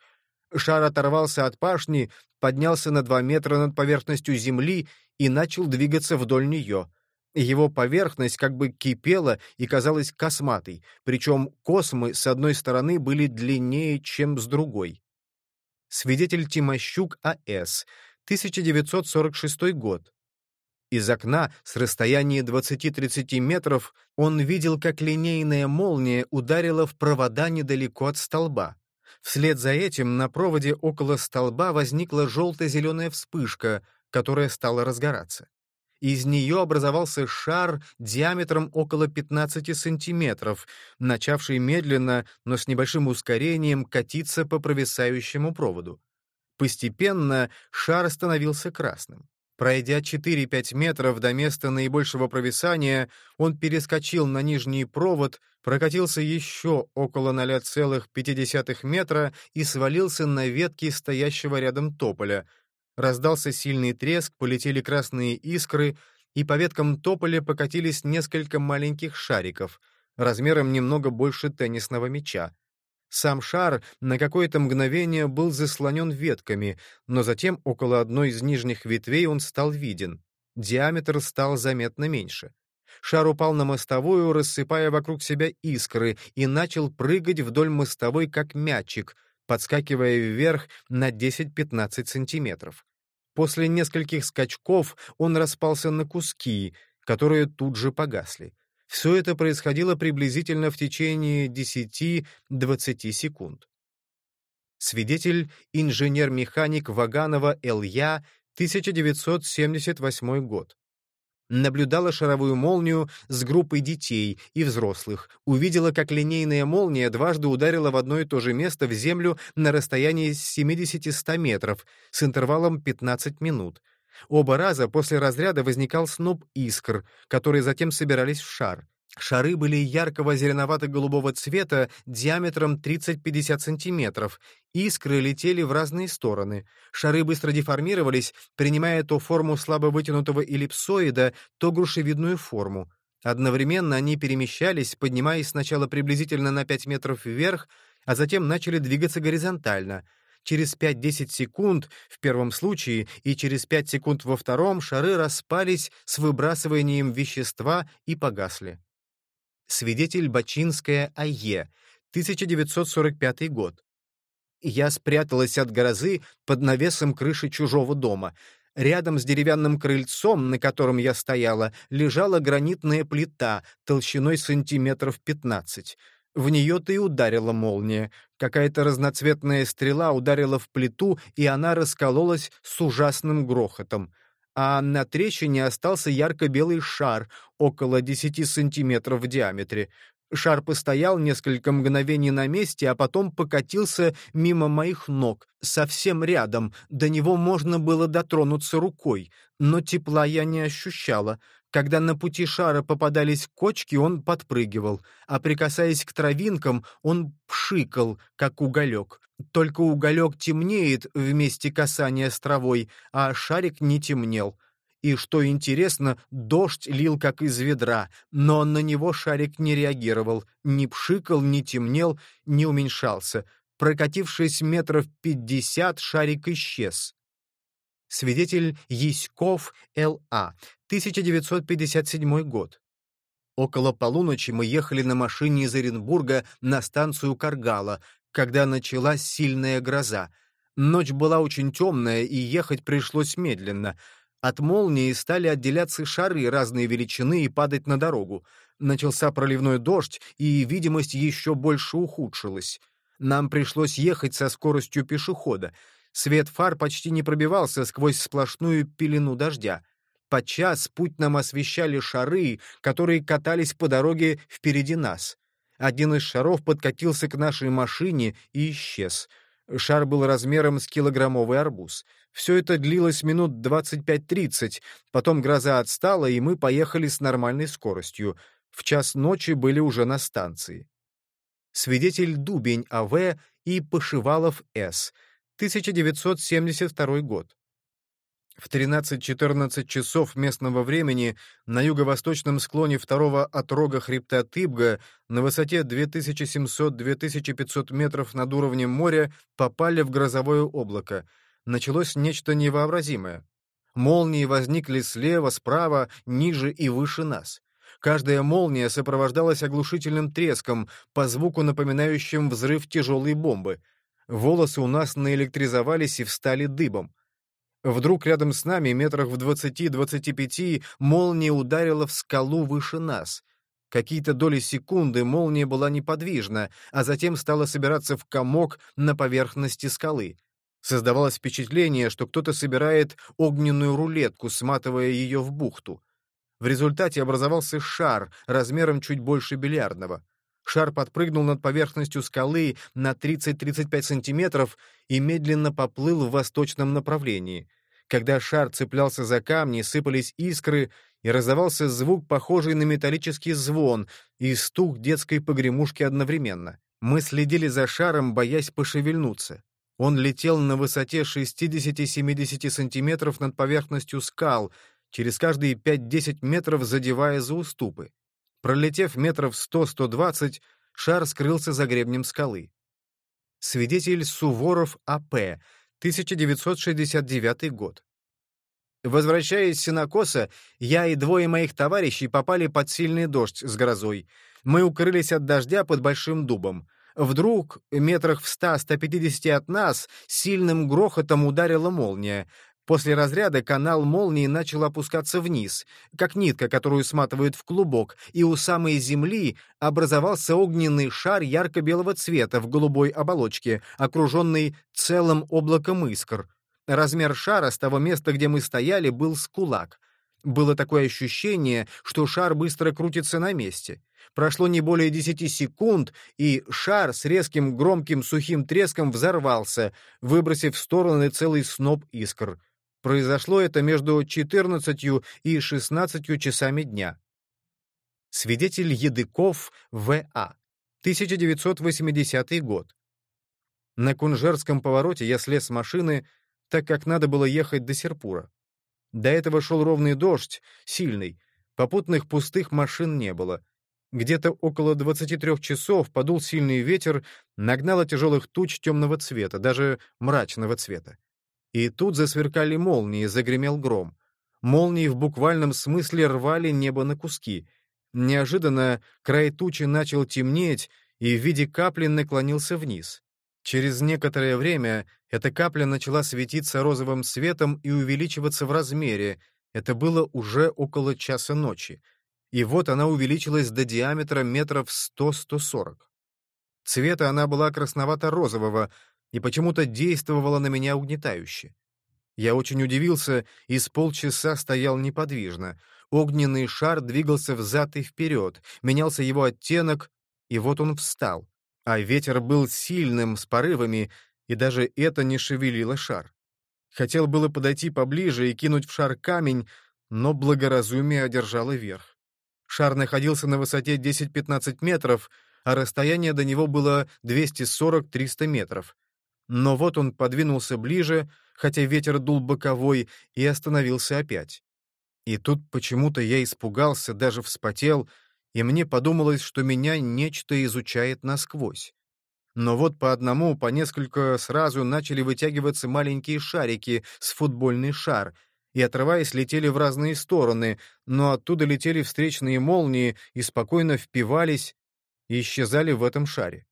Шар оторвался от пашни, поднялся на 2 метра над поверхностью земли и начал двигаться вдоль нее. Его поверхность как бы кипела и казалась косматой, причем космы с одной стороны были длиннее, чем с другой. Свидетель Тимощук А.С., 1946 год. Из окна с расстояния 20-30 метров он видел, как линейная молния ударила в провода недалеко от столба. Вслед за этим на проводе около столба возникла желто-зеленая вспышка, которая стала разгораться. Из нее образовался шар диаметром около 15 сантиметров, начавший медленно, но с небольшим ускорением катиться по провисающему проводу. Постепенно шар становился красным. Пройдя 4-5 метров до места наибольшего провисания, он перескочил на нижний провод, прокатился еще около 0,5 метра и свалился на ветки стоящего рядом тополя — Раздался сильный треск, полетели красные искры, и по веткам тополя покатились несколько маленьких шариков, размером немного больше теннисного мяча. Сам шар на какое-то мгновение был заслонен ветками, но затем около одной из нижних ветвей он стал виден. Диаметр стал заметно меньше. Шар упал на мостовую, рассыпая вокруг себя искры, и начал прыгать вдоль мостовой, как мячик, подскакивая вверх на 10-15 сантиметров. После нескольких скачков он распался на куски, которые тут же погасли. Все это происходило приблизительно в течение 10-20 секунд. Свидетель — инженер-механик Ваганова Илья, 1978 год наблюдала шаровую молнию с группой детей и взрослых, увидела, как линейная молния дважды ударила в одно и то же место в землю на расстоянии 70-100 метров с интервалом 15 минут. Оба раза после разряда возникал сноп искр, которые затем собирались в шар. Шары были яркого зеленовато-голубого цвета диаметром 30-50 сантиметров. Искры летели в разные стороны. Шары быстро деформировались, принимая то форму слабо вытянутого эллипсоида, то грушевидную форму. Одновременно они перемещались, поднимаясь сначала приблизительно на 5 метров вверх, а затем начали двигаться горизонтально. Через 5-10 секунд в первом случае и через 5 секунд во втором шары распались с выбрасыванием вещества и погасли. Свидетель Бачинская А.Е., 1945 год. Я спряталась от грозы под навесом крыши чужого дома. Рядом с деревянным крыльцом, на котором я стояла, лежала гранитная плита толщиной сантиметров пятнадцать. В нее-то и ударила молния. Какая-то разноцветная стрела ударила в плиту, и она раскололась с ужасным грохотом а на трещине остался ярко-белый шар, около 10 сантиметров в диаметре. Шар постоял несколько мгновений на месте, а потом покатился мимо моих ног, совсем рядом, до него можно было дотронуться рукой, но тепла я не ощущала. Когда на пути шара попадались кочки, он подпрыгивал, а прикасаясь к травинкам, он пшикал, как уголек. Только уголек темнеет в месте касания с травой, а шарик не темнел. И, что интересно, дождь лил как из ведра, но на него шарик не реагировал, ни пшикал, ни темнел, не уменьшался. Прокатившись метров пятьдесят, шарик исчез. Свидетель Яськов Л.А., 1957 год. Около полуночи мы ехали на машине из Оренбурга на станцию Каргала, когда началась сильная гроза. Ночь была очень темная, и ехать пришлось медленно. От молнии стали отделяться шары разной величины и падать на дорогу. Начался проливной дождь, и видимость еще больше ухудшилась. Нам пришлось ехать со скоростью пешехода. Свет фар почти не пробивался сквозь сплошную пелену дождя. Подчас путь нам освещали шары, которые катались по дороге впереди нас. Один из шаров подкатился к нашей машине и исчез. Шар был размером с килограммовый арбуз. Все это длилось минут 25-30, потом гроза отстала, и мы поехали с нормальной скоростью. В час ночи были уже на станции. Свидетель Дубень А.В. и Пошивалов С. 1972 год. В 13-14 часов местного времени на юго-восточном склоне второго отрога хребта Тыбга на высоте 2700-2500 метров над уровнем моря попали в грозовое облако. Началось нечто невообразимое. Молнии возникли слева, справа, ниже и выше нас. Каждая молния сопровождалась оглушительным треском, по звуку напоминающим взрыв тяжелой бомбы. Волосы у нас наэлектризовались и встали дыбом. Вдруг рядом с нами, метрах в двадцати-двадцати пяти, молния ударила в скалу выше нас. Какие-то доли секунды молния была неподвижна, а затем стала собираться в комок на поверхности скалы. Создавалось впечатление, что кто-то собирает огненную рулетку, сматывая ее в бухту. В результате образовался шар размером чуть больше бильярдного. Шар подпрыгнул над поверхностью скалы на 30-35 сантиметров и медленно поплыл в восточном направлении. Когда шар цеплялся за камни, сыпались искры, и раздавался звук, похожий на металлический звон и стук детской погремушки одновременно. Мы следили за шаром, боясь пошевельнуться. Он летел на высоте 60-70 сантиметров над поверхностью скал, через каждые 5-10 метров задевая за уступы. Пролетев метров 100-120, шар скрылся за гребнем скалы. Свидетель Суворов А.П., 1969 год. Возвращаясь с синокоса, я и двое моих товарищей попали под сильный дождь с грозой. Мы укрылись от дождя под большим дубом. Вдруг, метрах в ста-ста пятидесяти от нас, сильным грохотом ударила молния. После разряда канал молнии начал опускаться вниз, как нитка, которую сматывают в клубок, и у самой земли образовался огненный шар ярко-белого цвета в голубой оболочке, окруженный целым облаком искр. Размер шара с того места, где мы стояли, был с кулак. Было такое ощущение, что шар быстро крутится на месте. Прошло не более десяти секунд, и шар с резким громким сухим треском взорвался, выбросив в стороны целый сноп искр. Произошло это между 14 и 16 часами дня. Свидетель Едыков В.А. 1980 год. На Кунжерском повороте я слез с машины, так как надо было ехать до Серпура. До этого шел ровный дождь, сильный, попутных пустых машин не было. Где-то около 23 часов подул сильный ветер, нагнало тяжелых туч темного цвета, даже мрачного цвета. И тут засверкали молнии, загремел гром. Молнии в буквальном смысле рвали небо на куски. Неожиданно край тучи начал темнеть и в виде капли наклонился вниз. Через некоторое время эта капля начала светиться розовым светом и увеличиваться в размере. Это было уже около часа ночи. И вот она увеличилась до диаметра метров 100-140. Цвета она была красновато-розового и почему-то действовала на меня угнетающе. Я очень удивился и с полчаса стоял неподвижно. Огненный шар двигался взад и вперед, менялся его оттенок, и вот он встал. А ветер был сильным, с порывами, и даже это не шевелило шар. Хотел было подойти поближе и кинуть в шар камень, но благоразумие одержало верх. Шар находился на высоте 10-15 метров, а расстояние до него было 240-300 метров. Но вот он подвинулся ближе, хотя ветер дул боковой, и остановился опять. И тут почему-то я испугался, даже вспотел, и мне подумалось, что меня нечто изучает насквозь. Но вот по одному, по несколько сразу начали вытягиваться маленькие шарики с футбольный шар, и, отрываясь, летели в разные стороны, но оттуда летели встречные молнии и спокойно впивались и исчезали в этом шаре.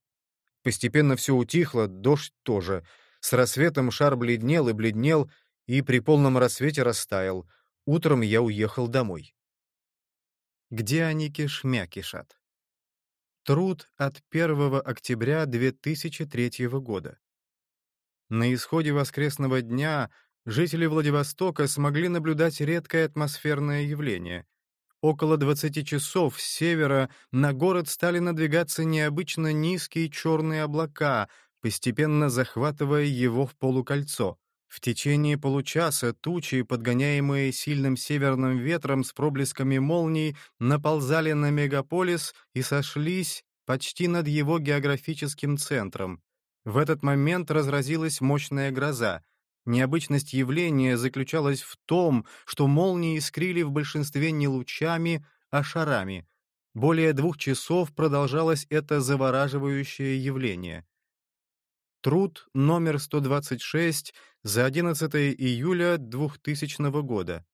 Постепенно все утихло, дождь тоже. С рассветом шар бледнел и бледнел, и при полном рассвете растаял. Утром я уехал домой. Где они кишмя кишат? Труд от 1 октября 2003 года. На исходе воскресного дня жители Владивостока смогли наблюдать редкое атмосферное явление. Около 20 часов с севера на город стали надвигаться необычно низкие черные облака, постепенно захватывая его в полукольцо. В течение получаса тучи, подгоняемые сильным северным ветром с проблесками молний, наползали на мегаполис и сошлись почти над его географическим центром. В этот момент разразилась мощная гроза. Необычность явления заключалась в том, что молнии искрили в большинстве не лучами, а шарами. Более двух часов продолжалось это завораживающее явление. Труд номер 126 за 11 июля 2000 года.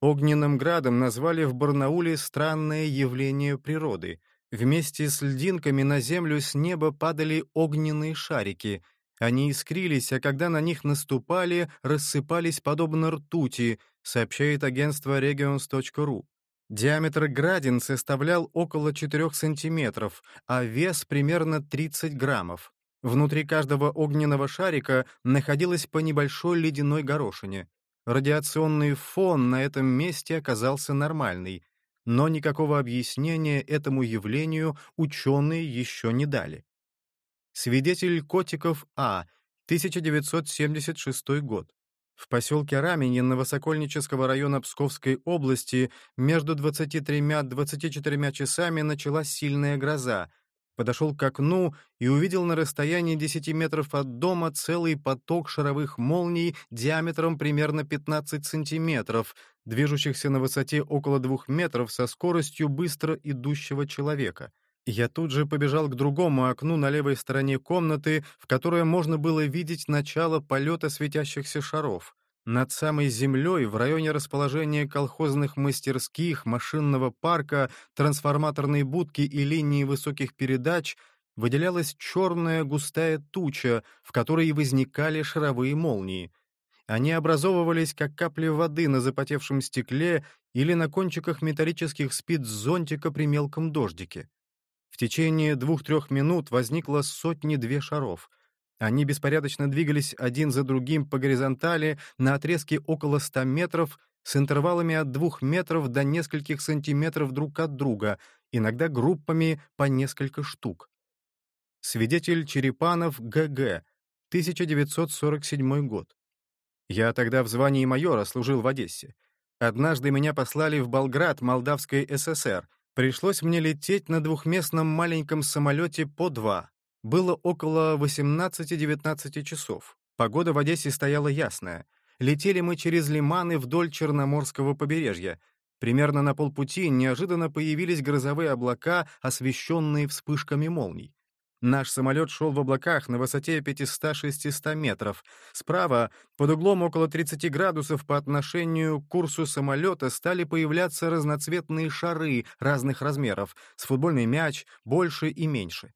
Огненным градом назвали в Барнауле странное явление природы. Вместе с льдинками на землю с неба падали огненные шарики. Они искрились, а когда на них наступали, рассыпались подобно ртути, сообщает агентство regions.ru. Диаметр градин составлял около 4 сантиметров, а вес примерно 30 граммов. Внутри каждого огненного шарика находилось по небольшой ледяной горошине. Радиационный фон на этом месте оказался нормальный, но никакого объяснения этому явлению ученые еще не дали. Свидетель Котиков А., 1976 год. В поселке Раменин Новосокольнического района Псковской области между 23-24 часами началась сильная гроза — подошел к окну и увидел на расстоянии 10 метров от дома целый поток шаровых молний диаметром примерно 15 сантиметров, движущихся на высоте около двух метров со скоростью быстро идущего человека. Я тут же побежал к другому окну на левой стороне комнаты, в которое можно было видеть начало полета светящихся шаров. Над самой землей, в районе расположения колхозных мастерских, машинного парка, трансформаторной будки и линии высоких передач, выделялась черная густая туча, в которой возникали шаровые молнии. Они образовывались, как капли воды на запотевшем стекле или на кончиках металлических спиц зонтика при мелком дождике. В течение двух-трех минут возникло сотни-две шаров — они беспорядочно двигались один за другим по горизонтали на отрезке около 100 метров с интервалами от 2 метров до нескольких сантиметров друг от друга, иногда группами по несколько штук. Свидетель Черепанов ГГ, 1947 год. Я тогда в звании майора служил в Одессе. Однажды меня послали в Болград Молдавской ССР. Пришлось мне лететь на двухместном маленьком самолете по два. Было около 18-19 часов. Погода в Одессе стояла ясная. Летели мы через лиманы вдоль Черноморского побережья. Примерно на полпути неожиданно появились грозовые облака, освещенные вспышками молний. Наш самолет шел в облаках на высоте 500-600 метров. Справа, под углом около 30 градусов по отношению к курсу самолета, стали появляться разноцветные шары разных размеров, с футбольный мяч, больше и меньше.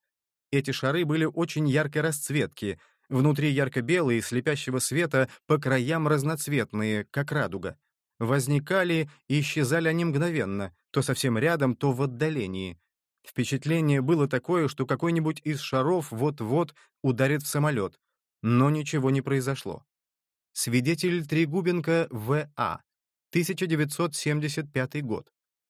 Эти шары были очень яркой расцветки, внутри ярко-белые, слепящего света, по краям разноцветные, как радуга. Возникали и исчезали они мгновенно, то совсем рядом, то в отдалении. Впечатление было такое, что какой-нибудь из шаров вот-вот ударит в самолет. Но ничего не произошло. Свидетель Трегубенко В.А. 1975 год.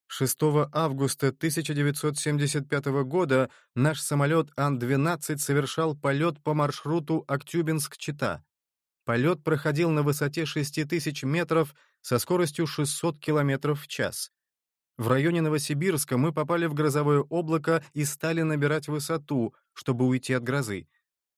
6 августа 1975 года наш самолет Ан-12 совершал полет по маршруту Актюбинск-Чита. Полет проходил на высоте 6000 метров со скоростью 600 км в час. В районе Новосибирска мы попали в грозовое облако и стали набирать высоту, чтобы уйти от грозы.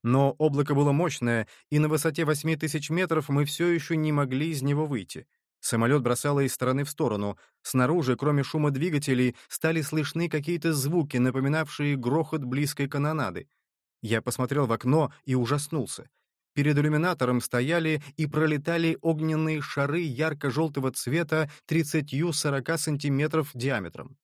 Но облако было мощное, и на высоте 8000 метров мы все еще не могли из него выйти. Самолет бросало из стороны в сторону. Снаружи, кроме шума двигателей, стали слышны какие-то звуки, напоминавшие грохот близкой канонады. Я посмотрел в окно и ужаснулся. Перед иллюминатором стояли и пролетали огненные шары ярко-желтого цвета 30-40 сантиметров диаметром.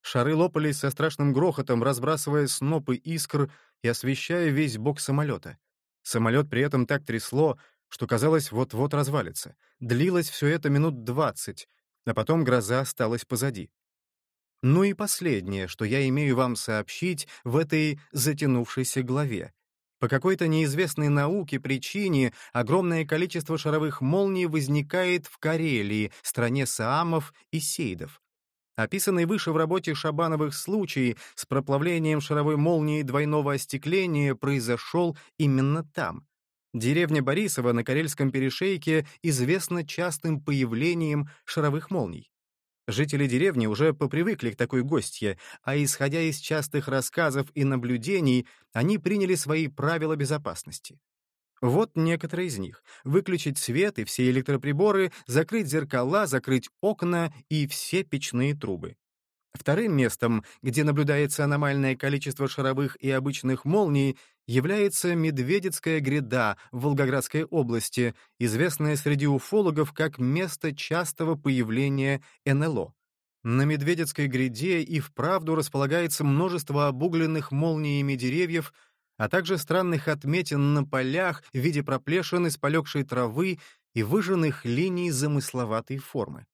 Шары лопались со страшным грохотом, разбрасывая снопы искр и освещая весь бок самолета. Самолет при этом так трясло, что, казалось, вот-вот развалится. Длилось все это минут двадцать, а потом гроза осталась позади. Ну и последнее, что я имею вам сообщить в этой затянувшейся главе. По какой-то неизвестной науке причине огромное количество шаровых молний возникает в Карелии, стране саамов и сейдов. Описанный выше в работе Шабановых случай с проплавлением шаровой молнии двойного остекления произошел именно там. Деревня Борисова на Карельском перешейке известна частым появлением шаровых молний. Жители деревни уже попривыкли к такой гостье, а исходя из частых рассказов и наблюдений, они приняли свои правила безопасности. Вот некоторые из них. Выключить свет и все электроприборы, закрыть зеркала, закрыть окна и все печные трубы. Вторым местом, где наблюдается аномальное количество шаровых и обычных молний, является Медведецкая гряда в Волгоградской области, известная среди уфологов как место частого появления НЛО. На Медведецкой гряде и вправду располагается множество обугленных молниями деревьев, а также странных отметин на полях в виде проплешин из полегшей травы и выжженных линий замысловатой формы.